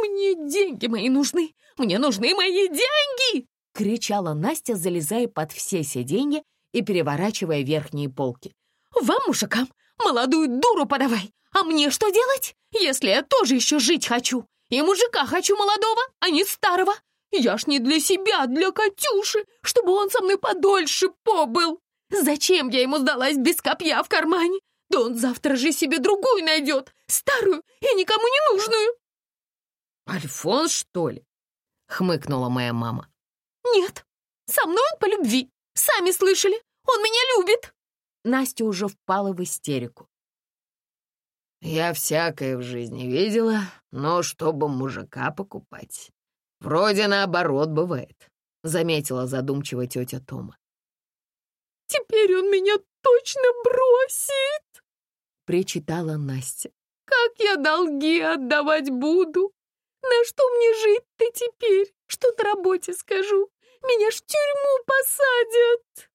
«Мне деньги мои нужны! Мне нужны мои деньги!» — кричала Настя, залезая под все сиденья и переворачивая верхние полки. «Вам, мужикам, молодую дуру подавай! А мне что делать, если я тоже еще жить хочу? И мужика хочу молодого, а не старого. Я ж не для себя, а для Катюши, чтобы он со мной подольше побыл. Зачем я ему сдалась без копья в кармане? Да он завтра же себе другую найдет, старую и никому не нужную. «Альфонс, что ли?» — хмыкнула моя мама. «Нет, со мной он по любви. Сами слышали, он меня любит». Настя уже впала в истерику. Я всякое в жизни видела, но чтобы мужика покупать, вроде наоборот бывает, заметила задумчиво тетя Тома. Теперь он меня точно бросит, причитала Настя. Как я долги отдавать буду? На что мне жить-то теперь? Что на работе скажу? Меня ж в тюрьму посадят.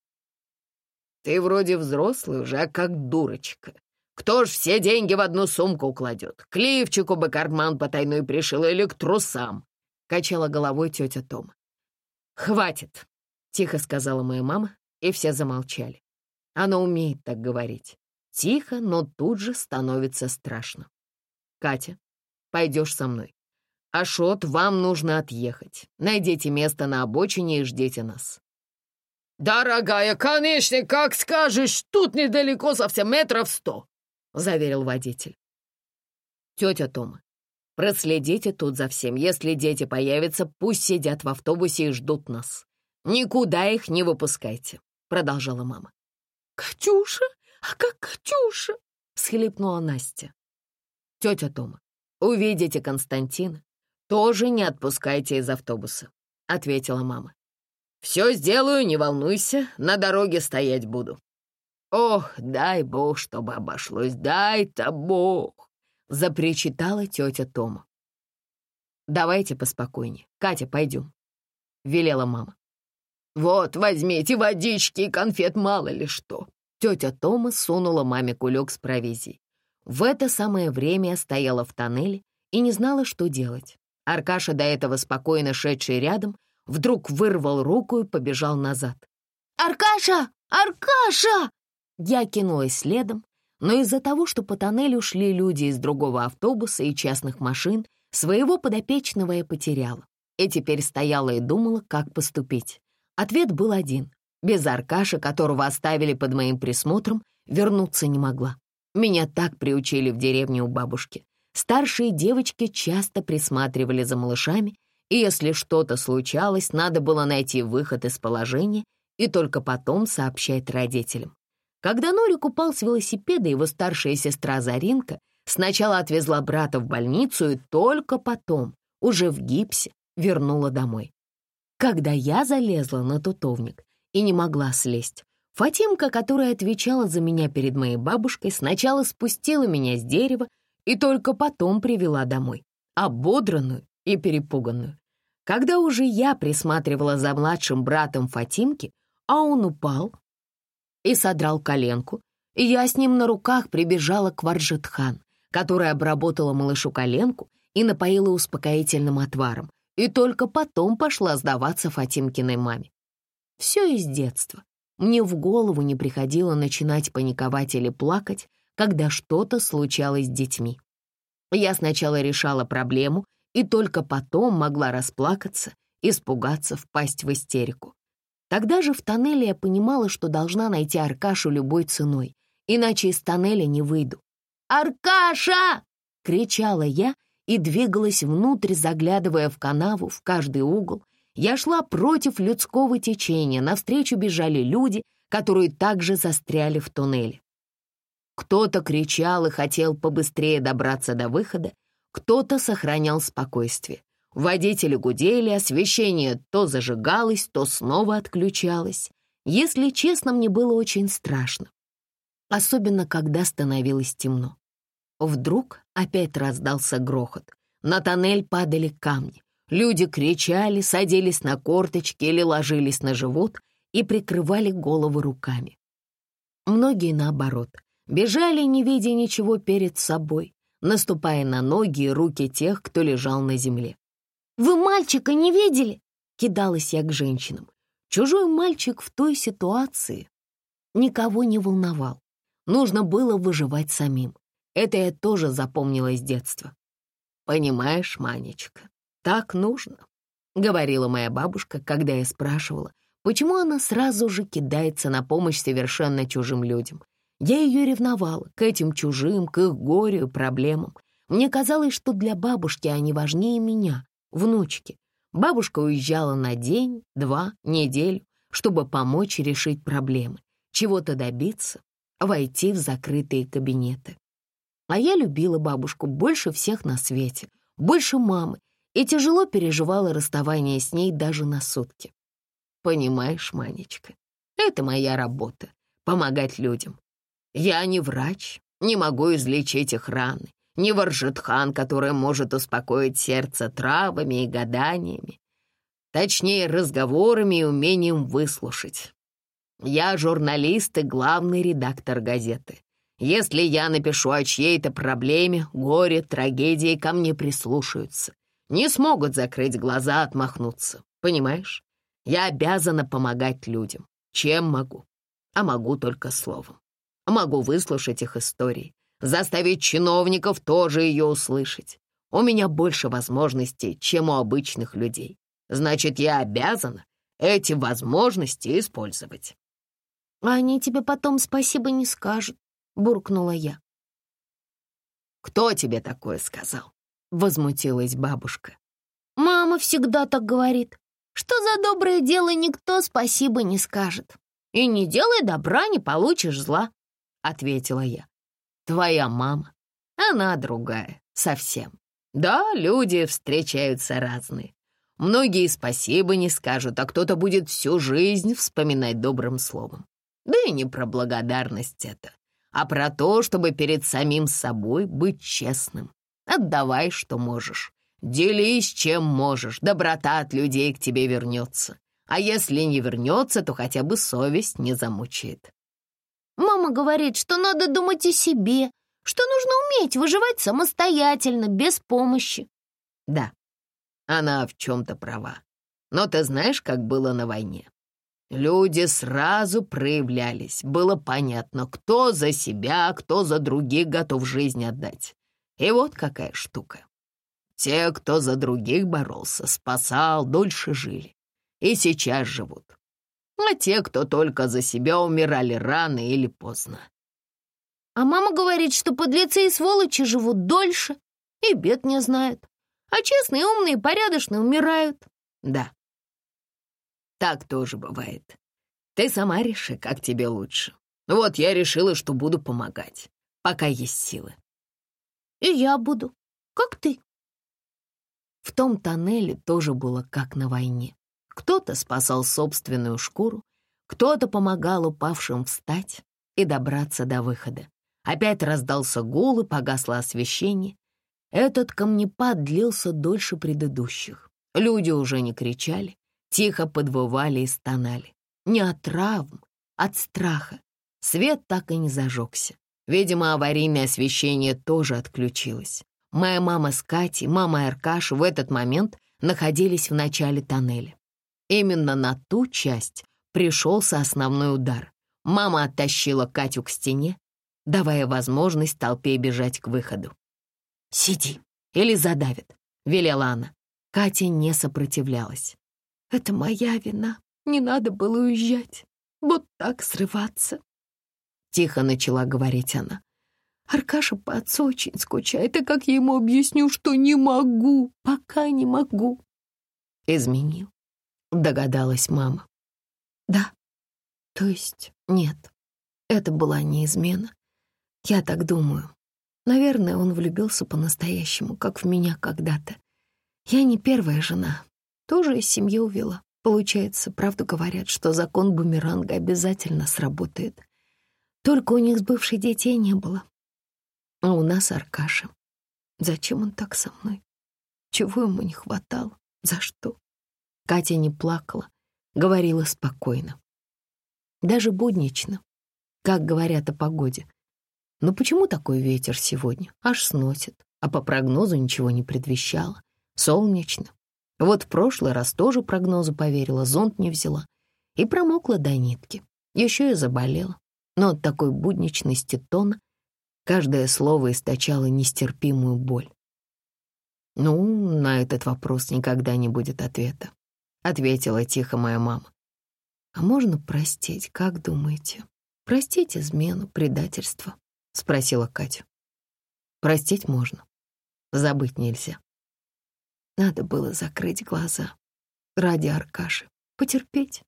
Ты вроде взрослый уже, а как дурочка, Кто ж все деньги в одну сумку укладет? К лифчику бы карман потайной пришил или к трусам?» — качала головой тетя Тома. «Хватит», — тихо сказала моя мама, и все замолчали. Она умеет так говорить. Тихо, но тут же становится страшно. «Катя, пойдешь со мной. Ашот, вам нужно отъехать. Найдите место на обочине и ждите нас». «Дорогая, конечно, как скажешь, тут недалеко совсем метров сто», — заверил водитель. «Тетя Тома, проследите тут за всем. Если дети появятся, пусть сидят в автобусе и ждут нас. Никуда их не выпускайте», — продолжала мама. «Катюша? А как Катюша?» — схлипнула Настя. «Тетя Тома, увидите Константина, тоже не отпускайте из автобуса», — ответила мама. «Все сделаю, не волнуйся, на дороге стоять буду». «Ох, дай бог, чтобы обошлось, дай-то бог!» — запричитала тетя Тома. «Давайте поспокойнее. Катя, пойдем», — велела мама. «Вот, возьмите водички и конфет, мало ли что». Тетя Тома сунула маме кулек с провизией. В это самое время я стояла в тоннеле и не знала, что делать. Аркаша, до этого спокойно шедший рядом, вдруг вырвал руку и побежал назад. «Аркаша! Аркаша!» Я кинулась следом, но из-за того, что по тоннелю шли люди из другого автобуса и частных машин, своего подопечного я потеряла и теперь стояла и думала, как поступить. Ответ был один. Без Аркаша, которого оставили под моим присмотром, вернуться не могла. Меня так приучили в деревне у бабушки. Старшие девочки часто присматривали за малышами, и если что-то случалось, надо было найти выход из положения и только потом сообщать родителям. Когда Норик упал с велосипеда, его старшая сестра Заринка сначала отвезла брата в больницу и только потом, уже в гипсе, вернула домой. Когда я залезла на тутовник и не могла слезть, Фатимка, которая отвечала за меня перед моей бабушкой, сначала спустила меня с дерева и только потом привела домой, ободранную и перепуганную. Когда уже я присматривала за младшим братом Фатимки, а он упал и содрал коленку, и я с ним на руках прибежала к Варжетхан, которая обработала малышу коленку и напоила успокоительным отваром, и только потом пошла сдаваться Фатимкиной маме. Все из детства. Мне в голову не приходило начинать паниковать или плакать, когда что-то случалось с детьми. Я сначала решала проблему и только потом могла расплакаться, испугаться, впасть в истерику. Тогда же в тоннеле я понимала, что должна найти Аркашу любой ценой, иначе из тоннеля не выйду. «Аркаша!» — кричала я и двигалась внутрь, заглядывая в канаву, в каждый угол. Я шла против людского течения, навстречу бежали люди, которые также застряли в туннеле. Кто-то кричал и хотел побыстрее добраться до выхода, кто-то сохранял спокойствие. Водители гудели, освещение то зажигалось, то снова отключалось. Если честно, мне было очень страшно. Особенно, когда становилось темно. Вдруг опять раздался грохот. На тоннель падали камни. Люди кричали, садились на корточки или ложились на живот и прикрывали головы руками. Многие, наоборот, Бежали, не видя ничего перед собой, наступая на ноги и руки тех, кто лежал на земле. «Вы мальчика не видели?» — кидалась я к женщинам. Чужой мальчик в той ситуации никого не волновал. Нужно было выживать самим. Это я тоже запомнила с детства. «Понимаешь, Манечка, так нужно», — говорила моя бабушка, когда я спрашивала, почему она сразу же кидается на помощь совершенно чужим людям. Я ее ревновала к этим чужим, к их горю проблемам. Мне казалось, что для бабушки они важнее меня, внучки. Бабушка уезжала на день, два, неделю, чтобы помочь решить проблемы, чего-то добиться, войти в закрытые кабинеты. А я любила бабушку больше всех на свете, больше мамы, и тяжело переживала расставание с ней даже на сутки. Понимаешь, Манечка, это моя работа — помогать людям. Я не врач, не могу излечить их раны, не варжетхан, который может успокоить сердце травами и гаданиями, точнее, разговорами и умением выслушать. Я журналист и главный редактор газеты. Если я напишу о чьей-то проблеме, горе, трагедии, ко мне прислушаются. Не смогут закрыть глаза, отмахнуться. Понимаешь? Я обязана помогать людям. Чем могу? А могу только словом. Могу выслушать их истории, заставить чиновников тоже ее услышать. У меня больше возможностей, чем у обычных людей. Значит, я обязана эти возможности использовать. А они тебе потом спасибо не скажут, буркнула я. «Кто тебе такое сказал?» — возмутилась бабушка. «Мама всегда так говорит, что за доброе дело никто спасибо не скажет. И не делай добра, не получишь зла», — ответила я. «Твоя мама, она другая, совсем. Да, люди встречаются разные. Многие спасибо не скажут, а кто-то будет всю жизнь вспоминать добрым словом. Да и не про благодарность это а про то, чтобы перед самим собой быть честным. Отдавай, что можешь. Делись, чем можешь. Доброта от людей к тебе вернется. А если не вернется, то хотя бы совесть не замучает. Мама говорит, что надо думать о себе, что нужно уметь выживать самостоятельно, без помощи. Да, она в чем-то права. Но ты знаешь, как было на войне? Люди сразу проявлялись. Было понятно, кто за себя, кто за других готов жизнь отдать. И вот какая штука. Те, кто за других боролся, спасал, дольше жили. И сейчас живут. А те, кто только за себя, умирали рано или поздно. А мама говорит, что подлецы и сволочи живут дольше и бед не знают. А честные, умные, порядочные умирают. Да, так тоже бывает. Ты сама реши, как тебе лучше. Вот я решила, что буду помогать, пока есть силы. И я буду, как ты. В том тоннеле тоже было как на войне. Кто-то спасал собственную шкуру, кто-то помогал упавшим встать и добраться до выхода. Опять раздался гул и погасло освещение. Этот камнепад длился дольше предыдущих. Люди уже не кричали, тихо подвывали и стонали. Не от травм, от страха. Свет так и не зажегся. Видимо, аварийное освещение тоже отключилось. Моя мама с Катей, мама и Аркаша в этот момент находились в начале тоннеля. Именно на ту часть пришелся основной удар. Мама оттащила Катю к стене, давая возможность толпе бежать к выходу. «Сиди или задавит», — велела она. Катя не сопротивлялась. Это моя вина. Не надо было уезжать. Вот так срываться. Тихо начала говорить она. Аркаша по отцу очень скучает, и как я ему объясню, что не могу, пока не могу. Изменил, догадалась мама. Да, то есть нет, это была не измена. Я так думаю. Наверное, он влюбился по-настоящему, как в меня когда-то. Я не первая жена, тоже из семьи увела. Получается, правду говорят, что закон бумеранга обязательно сработает. Только у них с бывшей детей не было. А у нас Аркаша. Зачем он так со мной? Чего ему не хватало? За что? Катя не плакала, говорила спокойно. Даже буднично, как говорят о погоде. Но почему такой ветер сегодня? Аж сносит, а по прогнозу ничего не предвещало. Солнечно, вот в прошлый раз тоже прогнозу поверила, зонт не взяла. И промокла до нитки. Еще и заболела. Но от такой будничности тона каждое слово источало нестерпимую боль. «Ну, на этот вопрос никогда не будет ответа», — ответила тихо моя мама. «А можно простить, как думаете? Простить измену, предательство?» — спросила Катя. «Простить можно, забыть нельзя». Надо было закрыть глаза. Ради Аркаши. Потерпеть.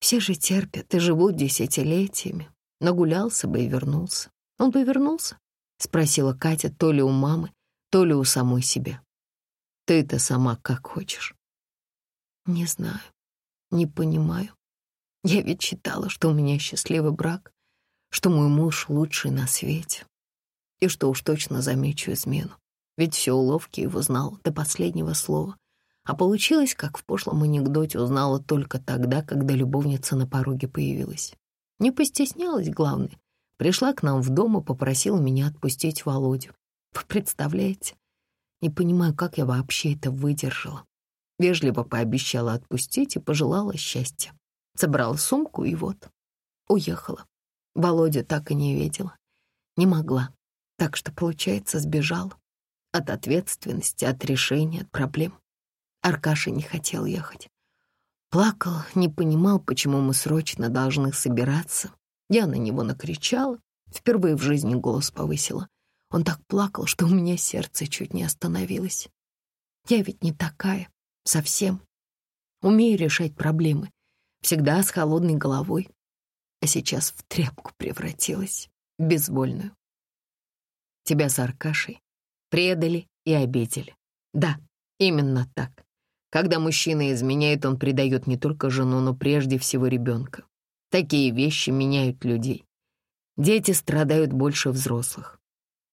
Все же терпят и живут десятилетиями. Нагулялся бы и вернулся. Он бы вернулся? Спросила Катя то ли у мамы, то ли у самой себя. Ты-то сама как хочешь. Не знаю, не понимаю. Я ведь считала, что у меня счастливый брак, что мой муж лучший на свете, и что уж точно замечу измену. Ведь все уловки его знал до последнего слова. А получилось, как в пошлом анекдоте узнала только тогда, когда любовница на пороге появилась. Не постеснялась, главное, Пришла к нам в дом и попросила меня отпустить Володю. Вы представляете? Не понимаю, как я вообще это выдержала. Вежливо пообещала отпустить и пожелала счастья. Собрала сумку и вот, уехала. Володю так и не видела. Не могла. Так что, получается, сбежала. От ответственности, от решения, от проблем. Аркаша не хотел ехать. Плакал, не понимал, почему мы срочно должны собираться. Я на него накричала, впервые в жизни голос повысила. Он так плакал, что у меня сердце чуть не остановилось. Я ведь не такая, совсем. Умею решать проблемы, всегда с холодной головой, а сейчас в тряпку превратилась, безвольную. Тебя с Аркашей предали и обидели. Да, именно так. Когда мужчина изменяет, он предает не только жену, но прежде всего ребенка. Такие вещи меняют людей. Дети страдают больше взрослых.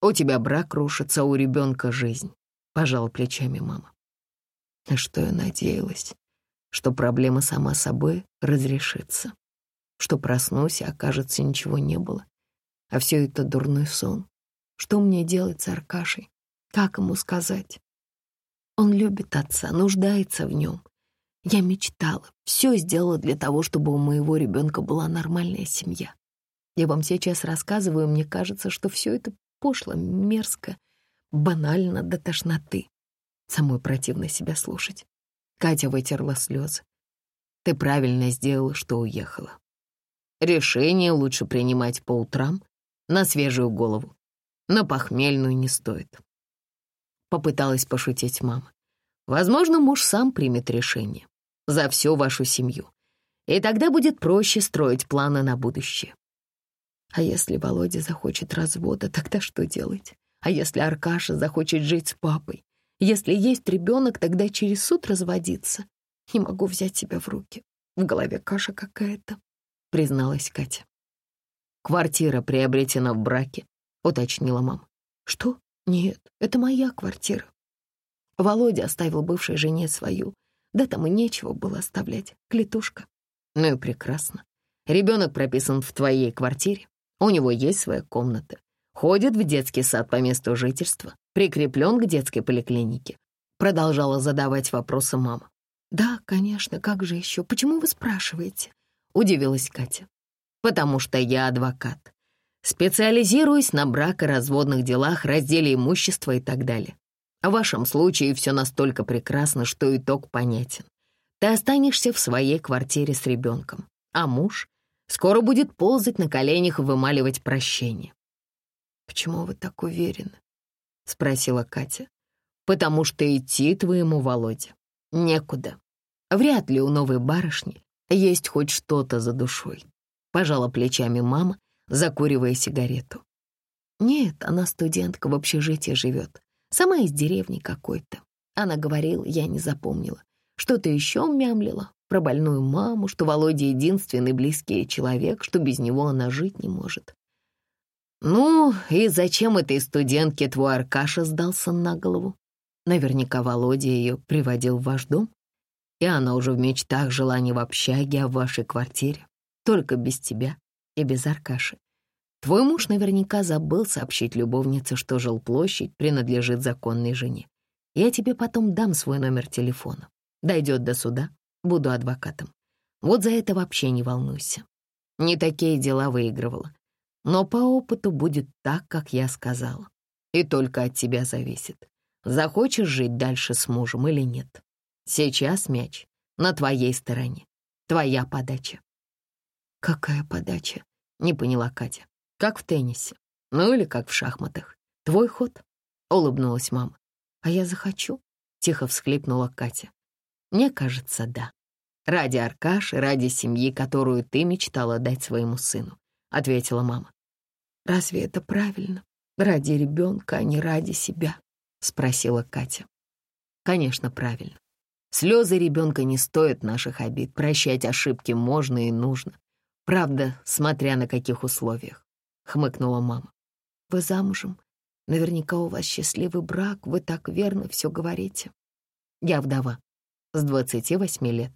У тебя брак рушится, а у ребенка жизнь. Пожал плечами мама. На что я надеялась? Что проблема сама собой разрешится. Что проснусь, и окажется, ничего не было. А все это дурной сон. Что мне делать с Аркашей? Как ему сказать? Он любит отца, нуждается в нем. Я мечтала, все сделала для того, чтобы у моего ребенка была нормальная семья. Я вам сейчас рассказываю, мне кажется, что все это пошло, мерзко, банально до тошноты. Самой противно себя слушать. Катя вытерла слезы. Ты правильно сделала, что уехала. Решение лучше принимать по утрам на свежую голову. На похмельную не стоит. Попыталась пошутить мама. Возможно, муж сам примет решение за всю вашу семью. И тогда будет проще строить планы на будущее. А если Володя захочет развода, тогда что делать? А если Аркаша захочет жить с папой? Если есть ребенок, тогда через суд разводиться. Не могу взять себя в руки. В голове каша какая-то, призналась Катя. Квартира приобретена в браке, уточнила мама. Что? Нет, это моя квартира. Володя оставил бывшей жене свою. Да там и нечего было оставлять. Клетушка. Ну и прекрасно. Ребенок прописан в твоей квартире. У него есть своя комната. Ходит в детский сад по месту жительства. Прикреплен к детской поликлинике. Продолжала задавать вопросы мама. «Да, конечно, как же еще? Почему вы спрашиваете?» Удивилась Катя. «Потому что я адвокат. Специализируясь на бракоразводных делах, разделе имущества и так далее. В вашем случае все настолько прекрасно, что итог понятен. Ты останешься в своей квартире с ребенком, а муж скоро будет ползать на коленях и вымаливать прощение. «Почему вы так уверены?» — спросила Катя. «Потому что идти твоему Володе некуда. Вряд ли у новой барышни есть хоть что-то за душой», — пожала плечами мама закуривая сигарету. Нет, она студентка в общежитии живет. Сама из деревни какой-то. Она говорила, я не запомнила. Что-то еще мямлила про больную маму, что Володя единственный близкий человек, что без него она жить не может. Ну, и зачем этой студентке твой Аркаша сдался на голову? Наверняка Володя ее приводил в ваш дом, и она уже в мечтах жила не в общаге, а в вашей квартире, только без тебя и без Аркаши. Твой муж наверняка забыл сообщить любовнице, что жилплощадь принадлежит законной жене. Я тебе потом дам свой номер телефона. Дойдет до суда, буду адвокатом. Вот за это вообще не волнуйся. Не такие дела выигрывала. Но по опыту будет так, как я сказала. И только от тебя зависит, захочешь жить дальше с мужем или нет. Сейчас мяч на твоей стороне. Твоя подача. «Какая подача?» — не поняла Катя. «Как в теннисе. Ну или как в шахматах. Твой ход?» — улыбнулась мама. «А я захочу?» — тихо всхлипнула Катя. «Мне кажется, да. Ради Аркаши, ради семьи, которую ты мечтала дать своему сыну», — ответила мама. «Разве это правильно? Ради ребенка, а не ради себя?» — спросила Катя. «Конечно, правильно. Слезы ребенка не стоят наших обид. Прощать ошибки можно и нужно. Правда, смотря на каких условиях, — хмыкнула мама. Вы замужем? Наверняка у вас счастливый брак, вы так верно все говорите. Я вдова, с 28 лет.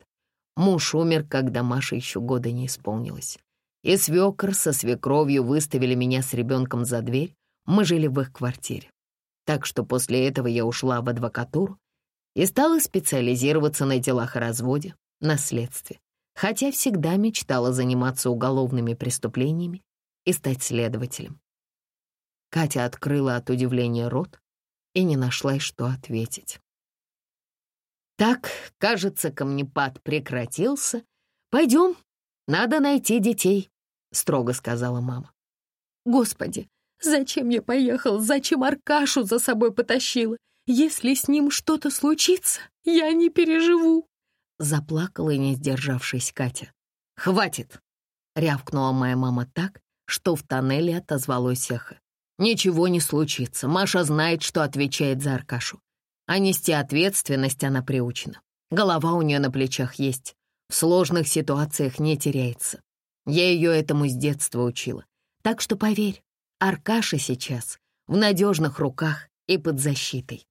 Муж умер, когда Маше еще года не исполнилось. И свекр со свекровью выставили меня с ребенком за дверь, мы жили в их квартире. Так что после этого я ушла в адвокатуру и стала специализироваться на делах о разводе, наследстве, хотя всегда мечтала заниматься уголовными преступлениями и стать следователем. Катя открыла от удивления рот и не нашла, что ответить. Так, кажется, камнепад прекратился. Пойдем, надо найти детей, строго сказала мама. Господи, зачем я поехал? Зачем Аркашу за собой потащила? Если с ним что-то случится, я не переживу. Заплакала, не сдержавшись Катя. «Хватит!» — рявкнула моя мама так, что в тоннеле отозвалось эхо. «Ничего не случится. Маша знает, что отвечает за Аркашу. А нести ответственность она приучена. Голова у нее на плечах есть. В сложных ситуациях не теряется. Я ее этому с детства учила. Так что поверь, Аркаша сейчас в надежных руках и под защитой.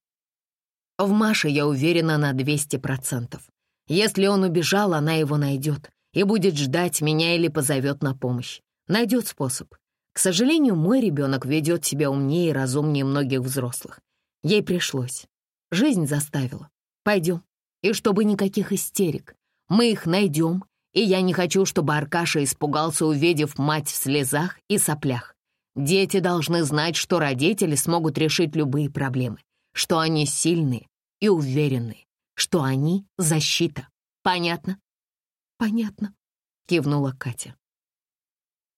В Маше я уверена на 200%. Если он убежал, она его найдет и будет ждать меня или позовет на помощь. Найдет способ. К сожалению, мой ребенок ведет себя умнее и разумнее многих взрослых. Ей пришлось. Жизнь заставила. Пойдем. И чтобы никаких истерик. Мы их найдем, и я не хочу, чтобы Аркаша испугался, увидев мать в слезах и соплях. Дети должны знать, что родители смогут решить любые проблемы, что они сильные и уверенные, что они — защита. Понятно? Понятно, кивнула Катя.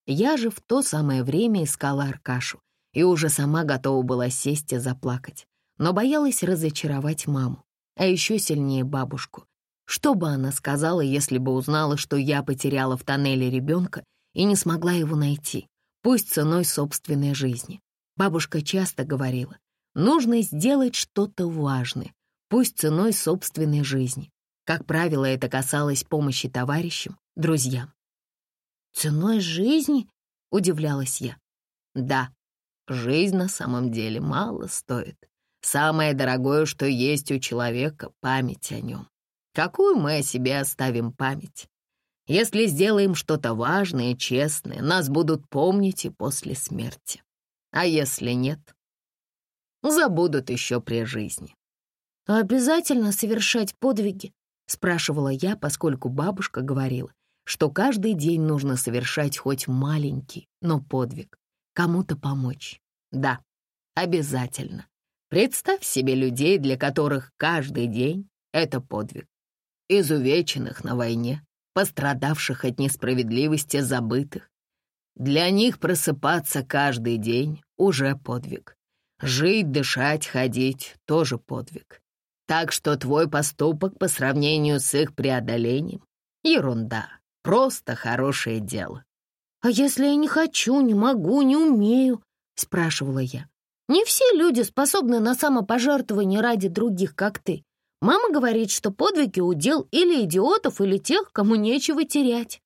Я же в то самое время искала Аркашу и уже сама готова была сесть и заплакать но боялась разочаровать маму, а еще сильнее бабушку. Что бы она сказала, если бы узнала, что я потеряла в тоннеле ребенка и не смогла его найти, пусть ценой собственной жизни? Бабушка часто говорила, нужно сделать что-то важное, пусть ценой собственной жизни. Как правило, это касалось помощи товарищам, друзьям. «Ценой жизни?» — удивлялась я. «Да, жизнь на самом деле мало стоит. Самое дорогое, что есть у человека — память о нем. Какую мы о себе оставим память? Если сделаем что-то важное, честное, нас будут помнить и после смерти. А если нет, забудут еще при жизни. «А «Обязательно совершать подвиги?» — спрашивала я, поскольку бабушка говорила, что каждый день нужно совершать хоть маленький, но подвиг, кому-то помочь. Да, обязательно. Представь себе людей, для которых каждый день — это подвиг. Изувеченных на войне, пострадавших от несправедливости, забытых. Для них просыпаться каждый день — уже подвиг. Жить, дышать, ходить — тоже подвиг. Так что твой поступок по сравнению с их преодолением — ерунда, просто хорошее дело. «А если я не хочу, не могу, не умею?» — спрашивала я. Не все люди способны на самопожертвование ради других, как ты. Мама говорит, что подвиги удел или идиотов, или тех, кому нечего терять.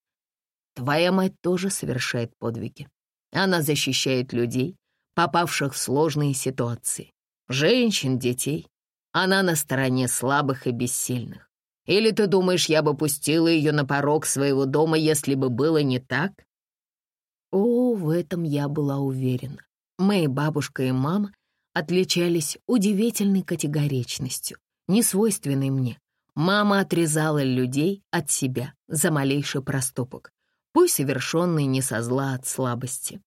Твоя мать тоже совершает подвиги. Она защищает людей, попавших в сложные ситуации. Женщин, детей. Она на стороне слабых и бессильных. Или ты думаешь, я бы пустила ее на порог своего дома, если бы было не так? О, в этом я была уверена. Мои бабушка и мама отличались удивительной категоричностью, несвойственной мне. Мама отрезала людей от себя за малейший проступок, пусть совершенный не со зла от слабости.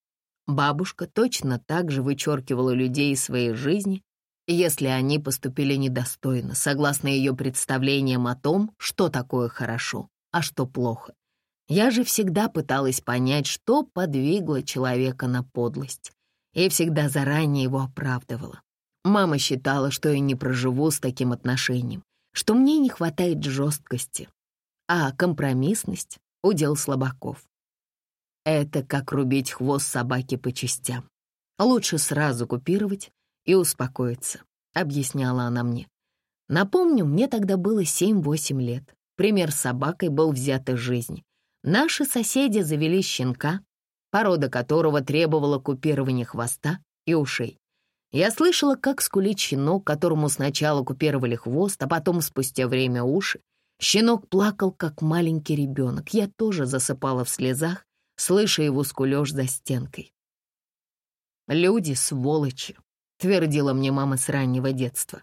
Бабушка точно так же вычеркивала людей из своей жизни, если они поступили недостойно, согласно ее представлениям о том, что такое хорошо, а что плохо. Я же всегда пыталась понять, что подвигло человека на подлость и всегда заранее его оправдывала. Мама считала, что я не проживу с таким отношением, что мне не хватает жесткости, а компромиссность — удел слабаков. Это как рубить хвост собаки по частям. Лучше сразу купировать и успокоиться, объясняла она мне. Напомню, мне тогда было 7-8 лет. Пример с собакой был взят из жизни. Наши соседи завели щенка, порода которого требовала купирования хвоста и ушей. Я слышала, как скулит щенок, которому сначала купировали хвост, а потом, спустя время, уши. Щенок плакал, как маленький ребенок. Я тоже засыпала в слезах, слыша его скулёж за стенкой. «Люди — сволочи», — твердила мне мама с раннего детства.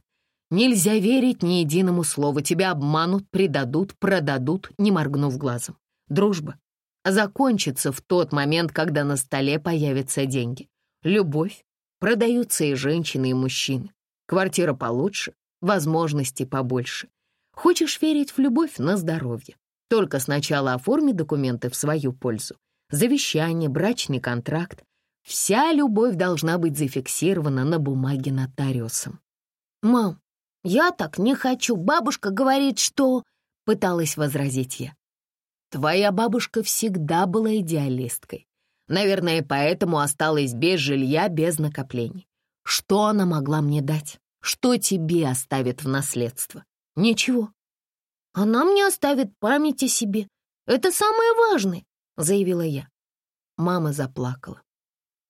«Нельзя верить ни единому слову. Тебя обманут, предадут, продадут, не моргнув глазом. Дружба закончится в тот момент, когда на столе появятся деньги. Любовь. Продаются и женщины, и мужчины. Квартира получше, возможностей побольше. Хочешь верить в любовь на здоровье. Только сначала оформи документы в свою пользу. Завещание, брачный контракт. Вся любовь должна быть зафиксирована на бумаге нотариусом. «Мам, я так не хочу. Бабушка говорит, что...» — пыталась возразить я. Твоя бабушка всегда была идеалисткой. Наверное, поэтому осталась без жилья, без накоплений. Что она могла мне дать? Что тебе оставит в наследство? Ничего. Она мне оставит память о себе. Это самое важное, заявила я. Мама заплакала.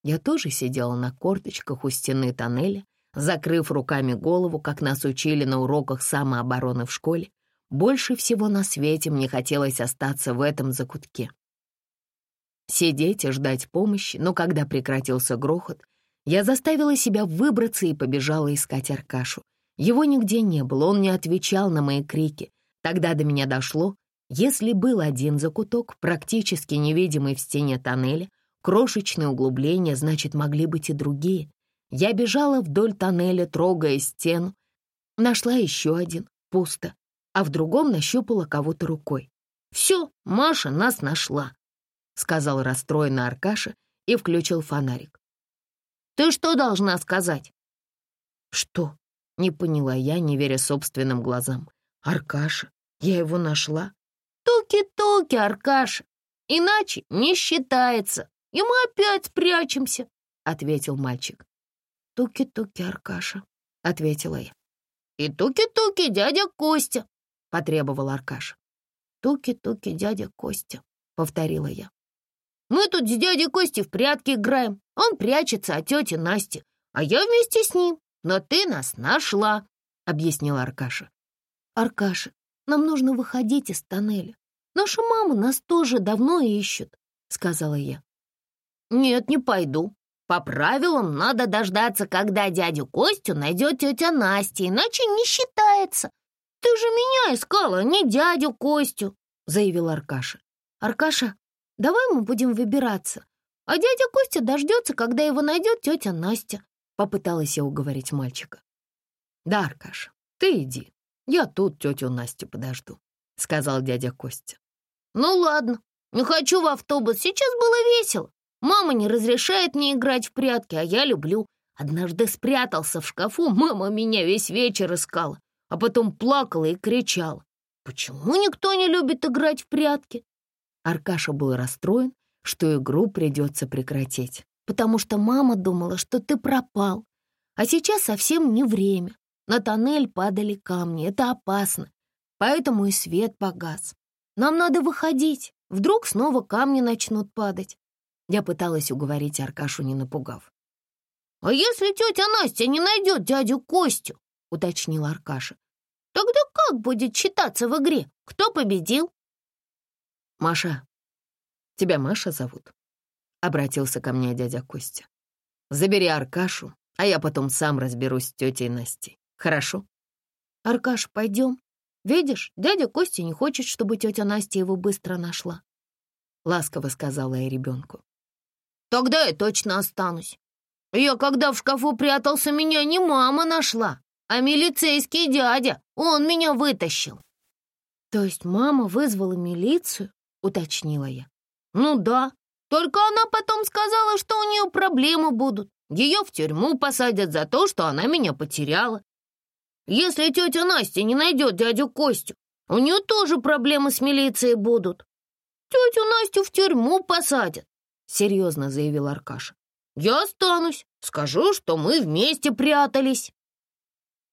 Я тоже сидела на корточках у стены тоннеля, закрыв руками голову, как нас учили на уроках самообороны в школе, больше всего на свете мне хотелось остаться в этом закутке. Сидеть и ждать помощи, но когда прекратился грохот, я заставила себя выбраться и побежала искать Аркашу. Его нигде не было, он не отвечал на мои крики. Тогда до меня дошло, если был один закуток, практически невидимый в стене тоннеля, крошечное углубление, значит, могли быть и другие. Я бежала вдоль тоннеля, трогая стену. Нашла еще один, пусто а в другом нащупала кого-то рукой. «Все, Маша нас нашла», — сказал расстроенный Аркаша и включил фонарик. «Ты что должна сказать?» «Что?» — не поняла я, не веря собственным глазам. «Аркаша, я его нашла». «Туки-туки, Аркаша, иначе не считается, и мы опять спрячемся», — ответил мальчик. «Туки-туки, Аркаша», — ответила я. «И туки-туки, дядя Костя», — потребовал Аркаша. «Туки-туки, дядя Костя», — повторила я. «Мы тут с дядей Костей в прятки играем. Он прячется от тети Насти, а я вместе с ним. Но ты нас нашла», — объяснил Аркаша. «Аркаша, нам нужно выходить из тоннеля. Наша мама нас тоже давно ищет», — сказала я. «Нет, не пойду. По правилам надо дождаться, когда дядю Костю найдет тетя Настя, иначе не считается. «Ты же меня искала, не дядю Костю», — заявил Аркаша. «Аркаша, давай мы будем выбираться, а дядя Костя дождется, когда его найдет тетя Настя», — попыталась я уговорить мальчика. «Да, Аркаша, ты иди, я тут тетю Настю подожду», — сказал дядя Костя. «Ну ладно, не хочу в автобус, сейчас было весело. Мама не разрешает мне играть в прятки, а я люблю. Однажды спрятался в шкафу, мама меня весь вечер искала а потом плакала и кричала. «Почему никто не любит играть в прятки?» Аркаша был расстроен, что игру придется прекратить, потому что мама думала, что ты пропал. А сейчас совсем не время. На тоннель падали камни, это опасно. Поэтому и свет погас. Нам надо выходить, вдруг снова камни начнут падать. Я пыталась уговорить Аркашу, не напугав. «А если тетя Настя не найдет дядю Костю?» — уточнил Аркаша. «Тогда как будет считаться в игре? Кто победил?» «Маша, тебя Маша зовут?» — обратился ко мне дядя Костя. «Забери Аркашу, а я потом сам разберусь с тетей Настей. Хорошо?» «Аркаш, пойдем. Видишь, дядя Костя не хочет, чтобы тетя Настя его быстро нашла», — ласково сказала я ребенку. «Тогда я точно останусь. Я, когда в шкафу прятался, меня не мама нашла, а милицейский дядя, он меня вытащил». «То есть мама вызвала милицию?» — уточнила я. «Ну да, только она потом сказала, что у нее проблемы будут. Ее в тюрьму посадят за то, что она меня потеряла. Если тетя Настя не найдет дядю Костю, у нее тоже проблемы с милицией будут. Тетю Настю в тюрьму посадят», — серьезно заявил Аркаша. «Я останусь, скажу, что мы вместе прятались».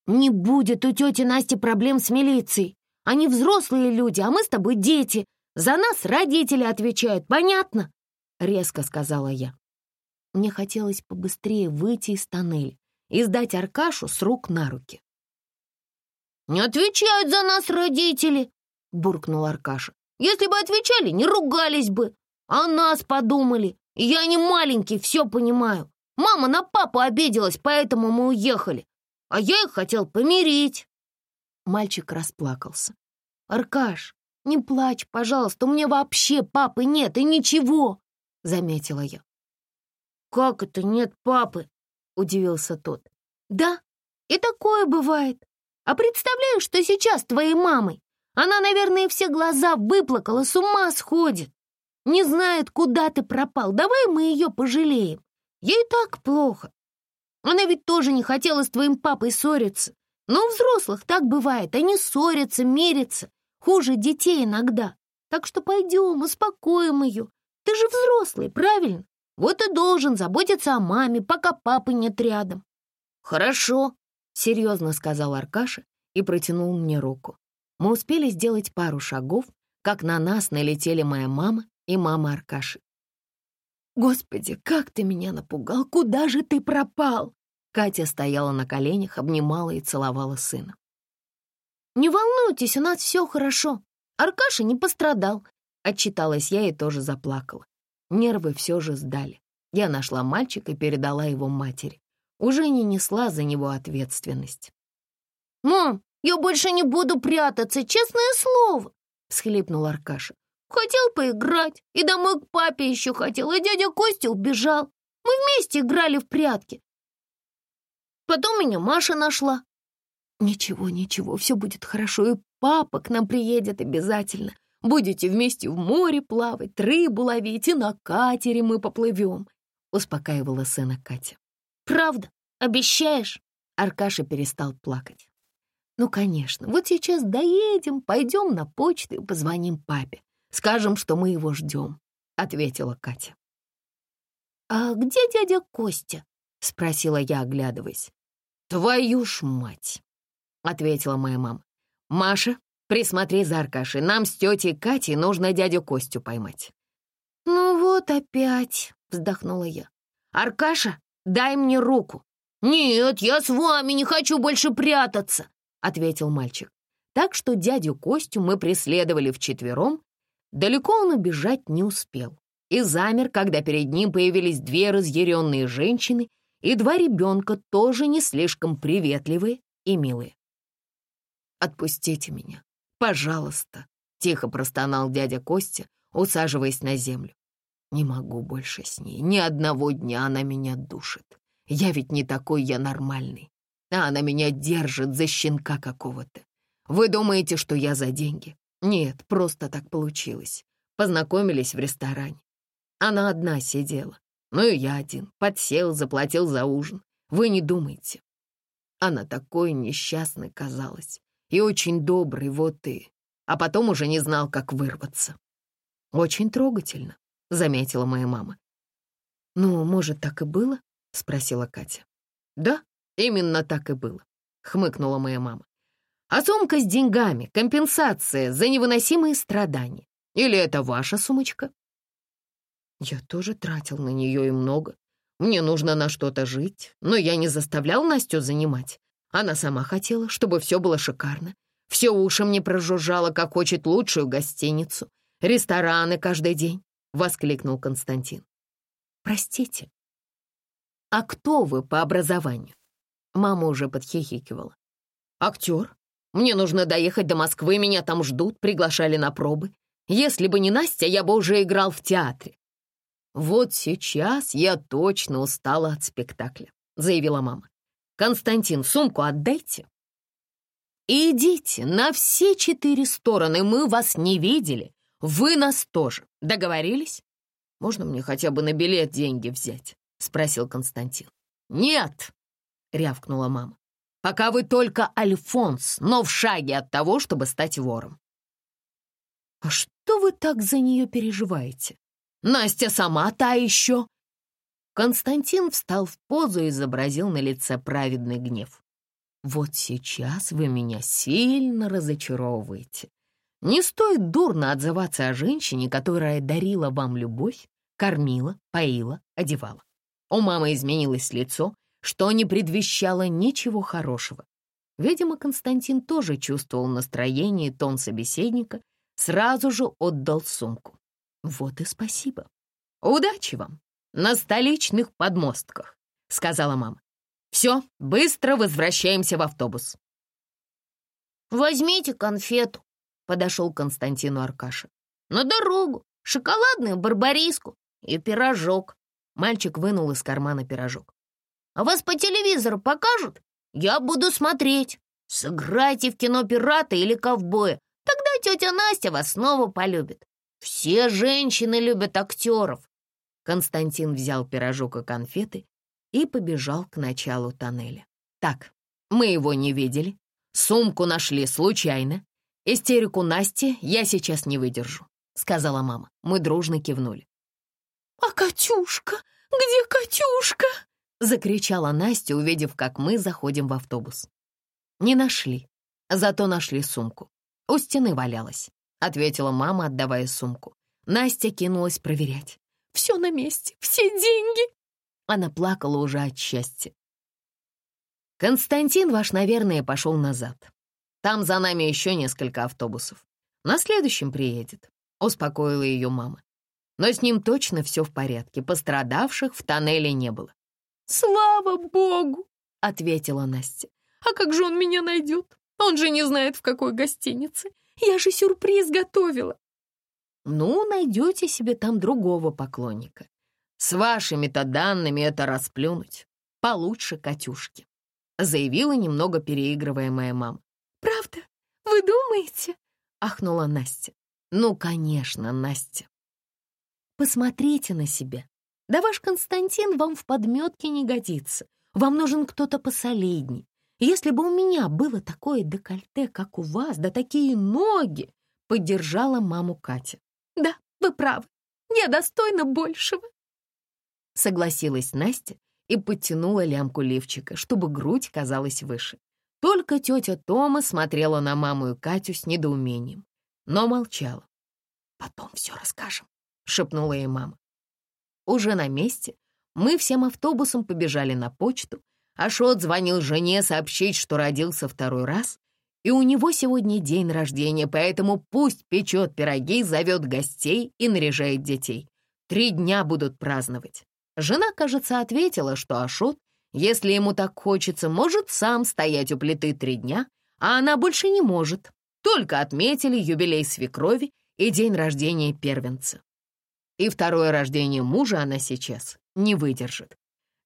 «Не будет у тети Насти проблем с милицией. Они взрослые люди, а мы с тобой дети. За нас родители отвечают, понятно?» — резко сказала я. Мне хотелось побыстрее выйти из тоннеля и сдать Аркашу с рук на руки. «Не отвечают за нас родители!» — буркнул Аркаша. «Если бы отвечали, не ругались бы. О нас подумали. Я не маленький, все понимаю. Мама на папу обиделась, поэтому мы уехали. А я их хотел помирить. Мальчик расплакался. «Аркаш, не плачь, пожалуйста, у меня вообще папы нет и ничего», — заметила я. «Как это нет папы?» — удивился тот. «Да, и такое бывает. А представляешь, что сейчас твоей мамой? Она, наверное, все глаза выплакала, с ума сходит. Не знает, куда ты пропал. Давай мы ее пожалеем. Ей так плохо. Она ведь тоже не хотела с твоим папой ссориться. Но у взрослых так бывает. Они ссорятся, мирятся. Хуже детей иногда. Так что пойдем, успокоим ее. Ты же взрослый, правильно? Вот и должен заботиться о маме, пока папы нет рядом. Хорошо, серьезно сказал Аркаша и протянул мне руку. Мы успели сделать пару шагов, как на нас налетели моя мама и мама Аркаши. «Господи, как ты меня напугал! Куда же ты пропал?» Катя стояла на коленях, обнимала и целовала сына. «Не волнуйтесь, у нас все хорошо. Аркаша не пострадал», — отчиталась я и тоже заплакала. Нервы все же сдали. Я нашла мальчика и передала его матери. Уже не несла за него ответственность. «Мам, я больше не буду прятаться, честное слово!» — всхлипнул Аркаша. «Хотел поиграть, и домой к папе еще хотел, и дядя Костя убежал. Мы вместе играли в прятки. Потом меня Маша нашла». «Ничего, ничего, все будет хорошо, и папа к нам приедет обязательно. Будете вместе в море плавать, рыбу ловить, и на катере мы поплывем», — успокаивала сына Катя. «Правда? Обещаешь?» Аркаша перестал плакать. «Ну, конечно, вот сейчас доедем, пойдем на почту и позвоним папе. Скажем, что мы его ждем», — ответила Катя. «А где дядя Костя?» — спросила я, оглядываясь. «Твою ж мать!» — ответила моя мама. «Маша, присмотри за Аркашей. Нам с тетей Катей нужно дядю Костю поймать». «Ну вот опять», — вздохнула я. «Аркаша, дай мне руку». «Нет, я с вами не хочу больше прятаться», — ответил мальчик. Так что дядю Костю мы преследовали вчетвером. Далеко он убежать не успел и замер, когда перед ним появились две разъяренные женщины и два ребенка, тоже не слишком приветливые и милые. «Отпустите меня, пожалуйста», — тихо простонал дядя Костя, усаживаясь на землю. «Не могу больше с ней, ни одного дня она меня душит. Я ведь не такой, я нормальный, а она меня держит за щенка какого-то. Вы думаете, что я за деньги? Нет, просто так получилось. Познакомились в ресторане. Она одна сидела. Ну и я один. Подсел, заплатил за ужин. Вы не думайте. Она такой несчастной казалась. И очень добрый, вот и... А потом уже не знал, как вырваться. Очень трогательно, заметила моя мама. Ну, может, так и было? Спросила Катя. Да, именно так и было, хмыкнула моя мама. А сумка с деньгами, компенсация за невыносимые страдания. Или это ваша сумочка? Я тоже тратил на нее и много. Мне нужно на что-то жить, но я не заставлял Настю занимать. Она сама хотела, чтобы все было шикарно. Все уши мне прожужжало, как хочет лучшую гостиницу. Рестораны каждый день, — воскликнул Константин. Простите, а кто вы по образованию? Мама уже подхихикивала. Актер. Мне нужно доехать до Москвы, меня там ждут, приглашали на пробы. Если бы не Настя, я бы уже играл в театре. «Вот сейчас я точно устала от спектакля», — заявила мама. «Константин, сумку отдайте». «Идите на все четыре стороны, мы вас не видели. Вы нас тоже. Договорились? Можно мне хотя бы на билет деньги взять?» — спросил Константин. «Нет!» — рявкнула мама. «Пока вы только Альфонс, но в шаге от того, чтобы стать вором». «А что вы так за нее переживаете?» Настя сама та еще!» Константин встал в позу и изобразил на лице праведный гнев. «Вот сейчас вы меня сильно разочаровываете. Не стоит дурно отзываться о женщине, которая дарила вам любовь, кормила, поила, одевала. У мамы изменилось лицо, что не предвещало ничего хорошего. Видимо, Константин тоже чувствовал настроение и тон собеседника, сразу же отдал сумку. Вот и спасибо. Удачи вам на столичных подмостках, сказала мама. Все, быстро возвращаемся в автобус. «Возьмите конфету», — подошел Константину Аркаша. «На дорогу, шоколадную барбариску и пирожок». Мальчик вынул из кармана пирожок. «А вас по телевизору покажут? Я буду смотреть. Сыграйте в кино пирата или ковбоя, тогда тетя Настя вас снова полюбит. Все женщины любят актеров». Константин взял пирожок и конфеты и побежал к началу тоннеля. «Так, мы его не видели, Сумку нашли случайно. Истерику Насти я сейчас не выдержу», — сказала мама. Мы дружно кивнули. «А Катюшка? Где Катюшка?» — закричала Настя, увидев, как мы заходим в автобус. «Не нашли, зато нашли сумку. У стены валялась», — ответила мама, отдавая сумку. Настя кинулась проверять. «Все на месте, все деньги!» Она плакала уже от счастья. Константин ваш, наверное, пошел назад. Там за нами еще несколько автобусов. На следующем приедет», — успокоила ее мама. Но с ним точно все в порядке, пострадавших в тоннеле не было. «Слава богу!» — ответила Настя. «А как же он меня найдет? Он же не знает, в какой гостинице. Я же сюрприз готовила». «Ну, найдете себе там другого поклонника. С вашими-то данными это расплюнуть. Получше Катюшки». — заявила немного переигрывая моя мама. «Правда? Вы думаете?» — ахнула Настя. «Ну, конечно, Настя. Посмотрите на себя. Да ваш Константин вам в подметке не годится. Вам нужен кто-то посолидней. Если бы у меня было такое декольте, как у вас, да такие ноги!» — поддержала маму Катя. «Да, вы правы. Я достойна большего!» Согласилась Настя и подтянула лямку лифчика, чтобы грудь казалась выше. Только тетя Тома смотрела на маму и Катю с недоумением, но молчала. «Потом все расскажем», — шепнула ей мама. Уже на месте мы всем автобусом побежали на почту. Ашот звонил жене сообщить, что родился второй раз, и у него сегодня день рождения, поэтому пусть печет пироги, зовет гостей и наряжает детей. Три дня будут праздновать. Жена, кажется, ответила, что Ашот, если ему так хочется, может сам стоять у плиты три дня, а она больше не может. Только отметили юбилей свекрови и день рождения первенца. И второе рождение мужа она сейчас не выдержит.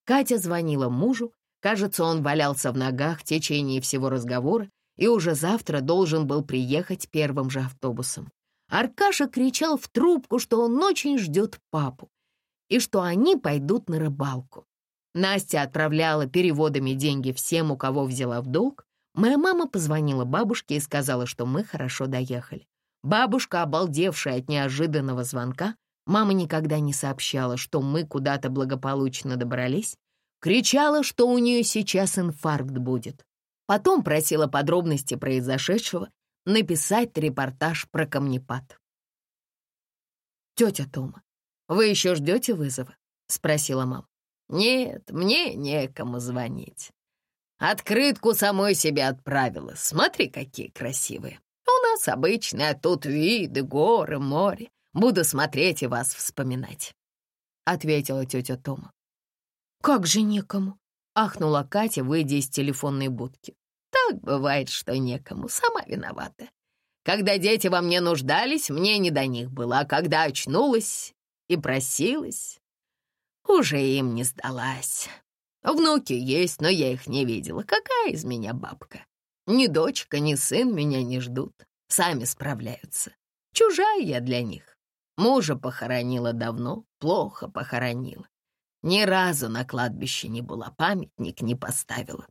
Катя звонила мужу, кажется, он валялся в ногах в течение всего разговора и уже завтра должен был приехать первым же автобусом. Аркаша кричал в трубку, что он очень ждет папу, и что они пойдут на рыбалку. Настя отправляла переводами деньги всем, у кого взяла в долг. Моя мама позвонила бабушке и сказала, что мы хорошо доехали. Бабушка, обалдевшая от неожиданного звонка, мама никогда не сообщала, что мы куда-то благополучно добрались, кричала, что у нее сейчас инфаркт будет. Потом просила подробности произошедшего, написать репортаж про камнепад. «Тетя Тома, «Вы еще ждете вызова?» — спросила мама. «Нет, мне некому звонить. Открытку самой себе отправила. Смотри, какие красивые. У нас обычные, а тут виды, горы, море. Буду смотреть и вас вспоминать», — ответила тетя Тома. «Как же некому?» — ахнула Катя, выйдя из телефонной будки. «Так бывает, что некому, сама виновата. Когда дети во мне нуждались, мне не до них было, а когда очнулась, и просилась. Уже им не сдалась. Внуки есть, но я их не видела. Какая из меня бабка? Ни дочка, ни сын меня не ждут. Сами справляются. Чужая я для них. Мужа похоронила давно, плохо похоронила. Ни разу на кладбище не была, памятник не поставила.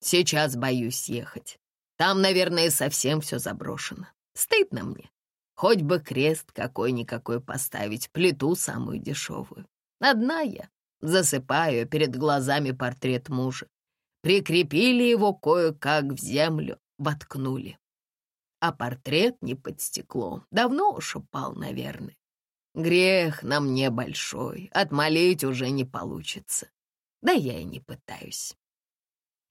Сейчас боюсь ехать. Там, наверное, совсем все заброшено. Стыдно мне. Хоть бы крест какой-никакой поставить, плиту самую дешевую. Одна я, засыпаю перед глазами портрет мужа. Прикрепили его кое-как в землю, воткнули. А портрет не под стеклом, давно уж упал, наверное. Грех на мне большой, отмолить уже не получится. Да я и не пытаюсь.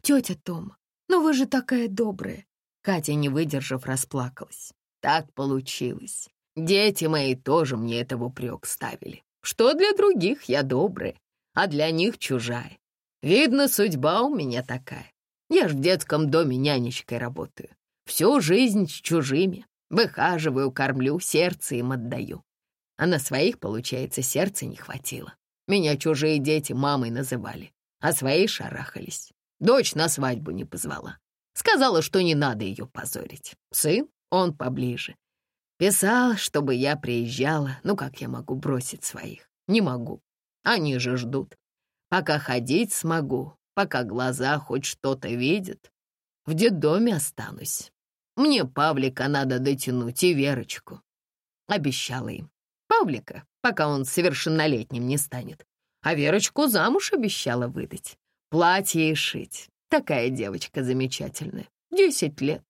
Тетя Тома, ну вы же такая добрая. Катя, не выдержав, расплакалась. Так получилось. Дети мои тоже мне это в упрек ставили, что для других я добрая, а для них чужая. Видно, судьба у меня такая. Я ж в детском доме нянечкой работаю. Всю жизнь с чужими. Выхаживаю, кормлю, сердце им отдаю. А на своих, получается, сердца не хватило. Меня чужие дети мамой называли, а свои шарахались. Дочь на свадьбу не позвала. Сказала, что не надо ее позорить. Сын, он поближе. Писал, чтобы я приезжала. Ну, как я могу бросить своих? Не могу. Они же ждут. Пока ходить смогу, пока глаза хоть что-то видят, в детдоме останусь. Мне Павлика надо дотянуть и Верочку. Обещала им. Павлика, пока он совершеннолетним не станет. А Верочку замуж обещала выдать. Платье и шить. Такая девочка замечательная. Десять лет.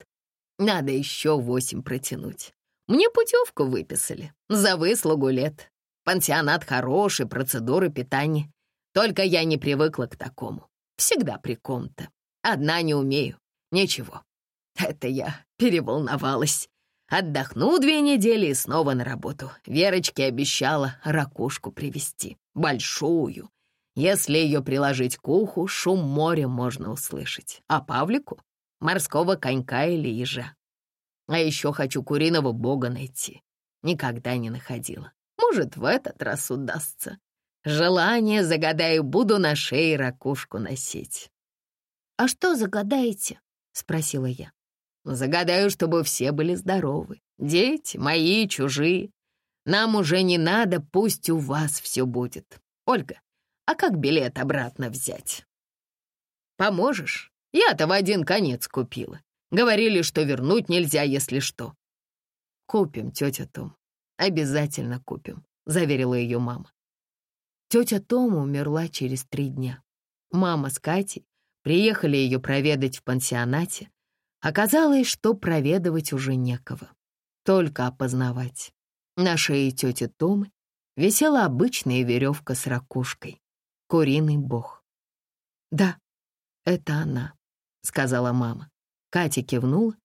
Надо еще восемь протянуть. Мне путевку выписали. За выслугу лет. Пансионат хороший, процедуры питания. Только я не привыкла к такому. Всегда при ком-то. Одна не умею. Ничего. Это я переволновалась. Отдохну две недели и снова на работу. Верочке обещала ракушку привезти. Большую. Если ее приложить к уху, шум моря можно услышать. А Павлику — морского конька или ежа. А еще хочу куриного бога найти. Никогда не находила. Может, в этот раз удастся. Желание загадаю, буду на шее ракушку носить. «А что загадаете?» — спросила я. Загадаю, чтобы все были здоровы. Дети, мои, чужие. Нам уже не надо, пусть у вас все будет. Ольга, а как билет обратно взять? Поможешь? Я-то в один конец купила. Говорили, что вернуть нельзя, если что. Купим, тетя Том. Обязательно купим, заверила ее мама. Тетя Тома умерла через три дня. Мама с Катей приехали ее проведать в пансионате, Оказалось, что проведывать уже некого, только опознавать. На шее тети Томы висела обычная веревка с ракушкой. Куриный бог. «Да, это она», — сказала мама. Катя кивнула.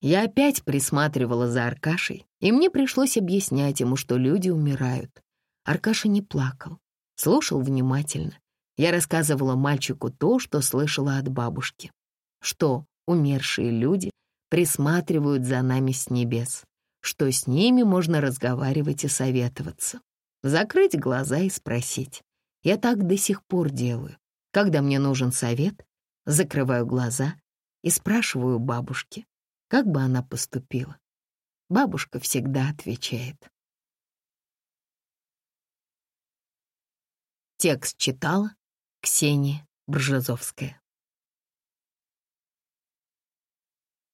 Я опять присматривала за Аркашей, и мне пришлось объяснять ему, что люди умирают. Аркаша не плакал, слушал внимательно. Я рассказывала мальчику то, что слышала от бабушки. Что умершие люди присматривают за нами с небес, что с ними можно разговаривать и советоваться, закрыть глаза и спросить. Я так до сих пор делаю. Когда мне нужен совет, закрываю глаза и спрашиваю бабушки, как бы она поступила. Бабушка всегда отвечает. Текст читала Ксения Бржезовская.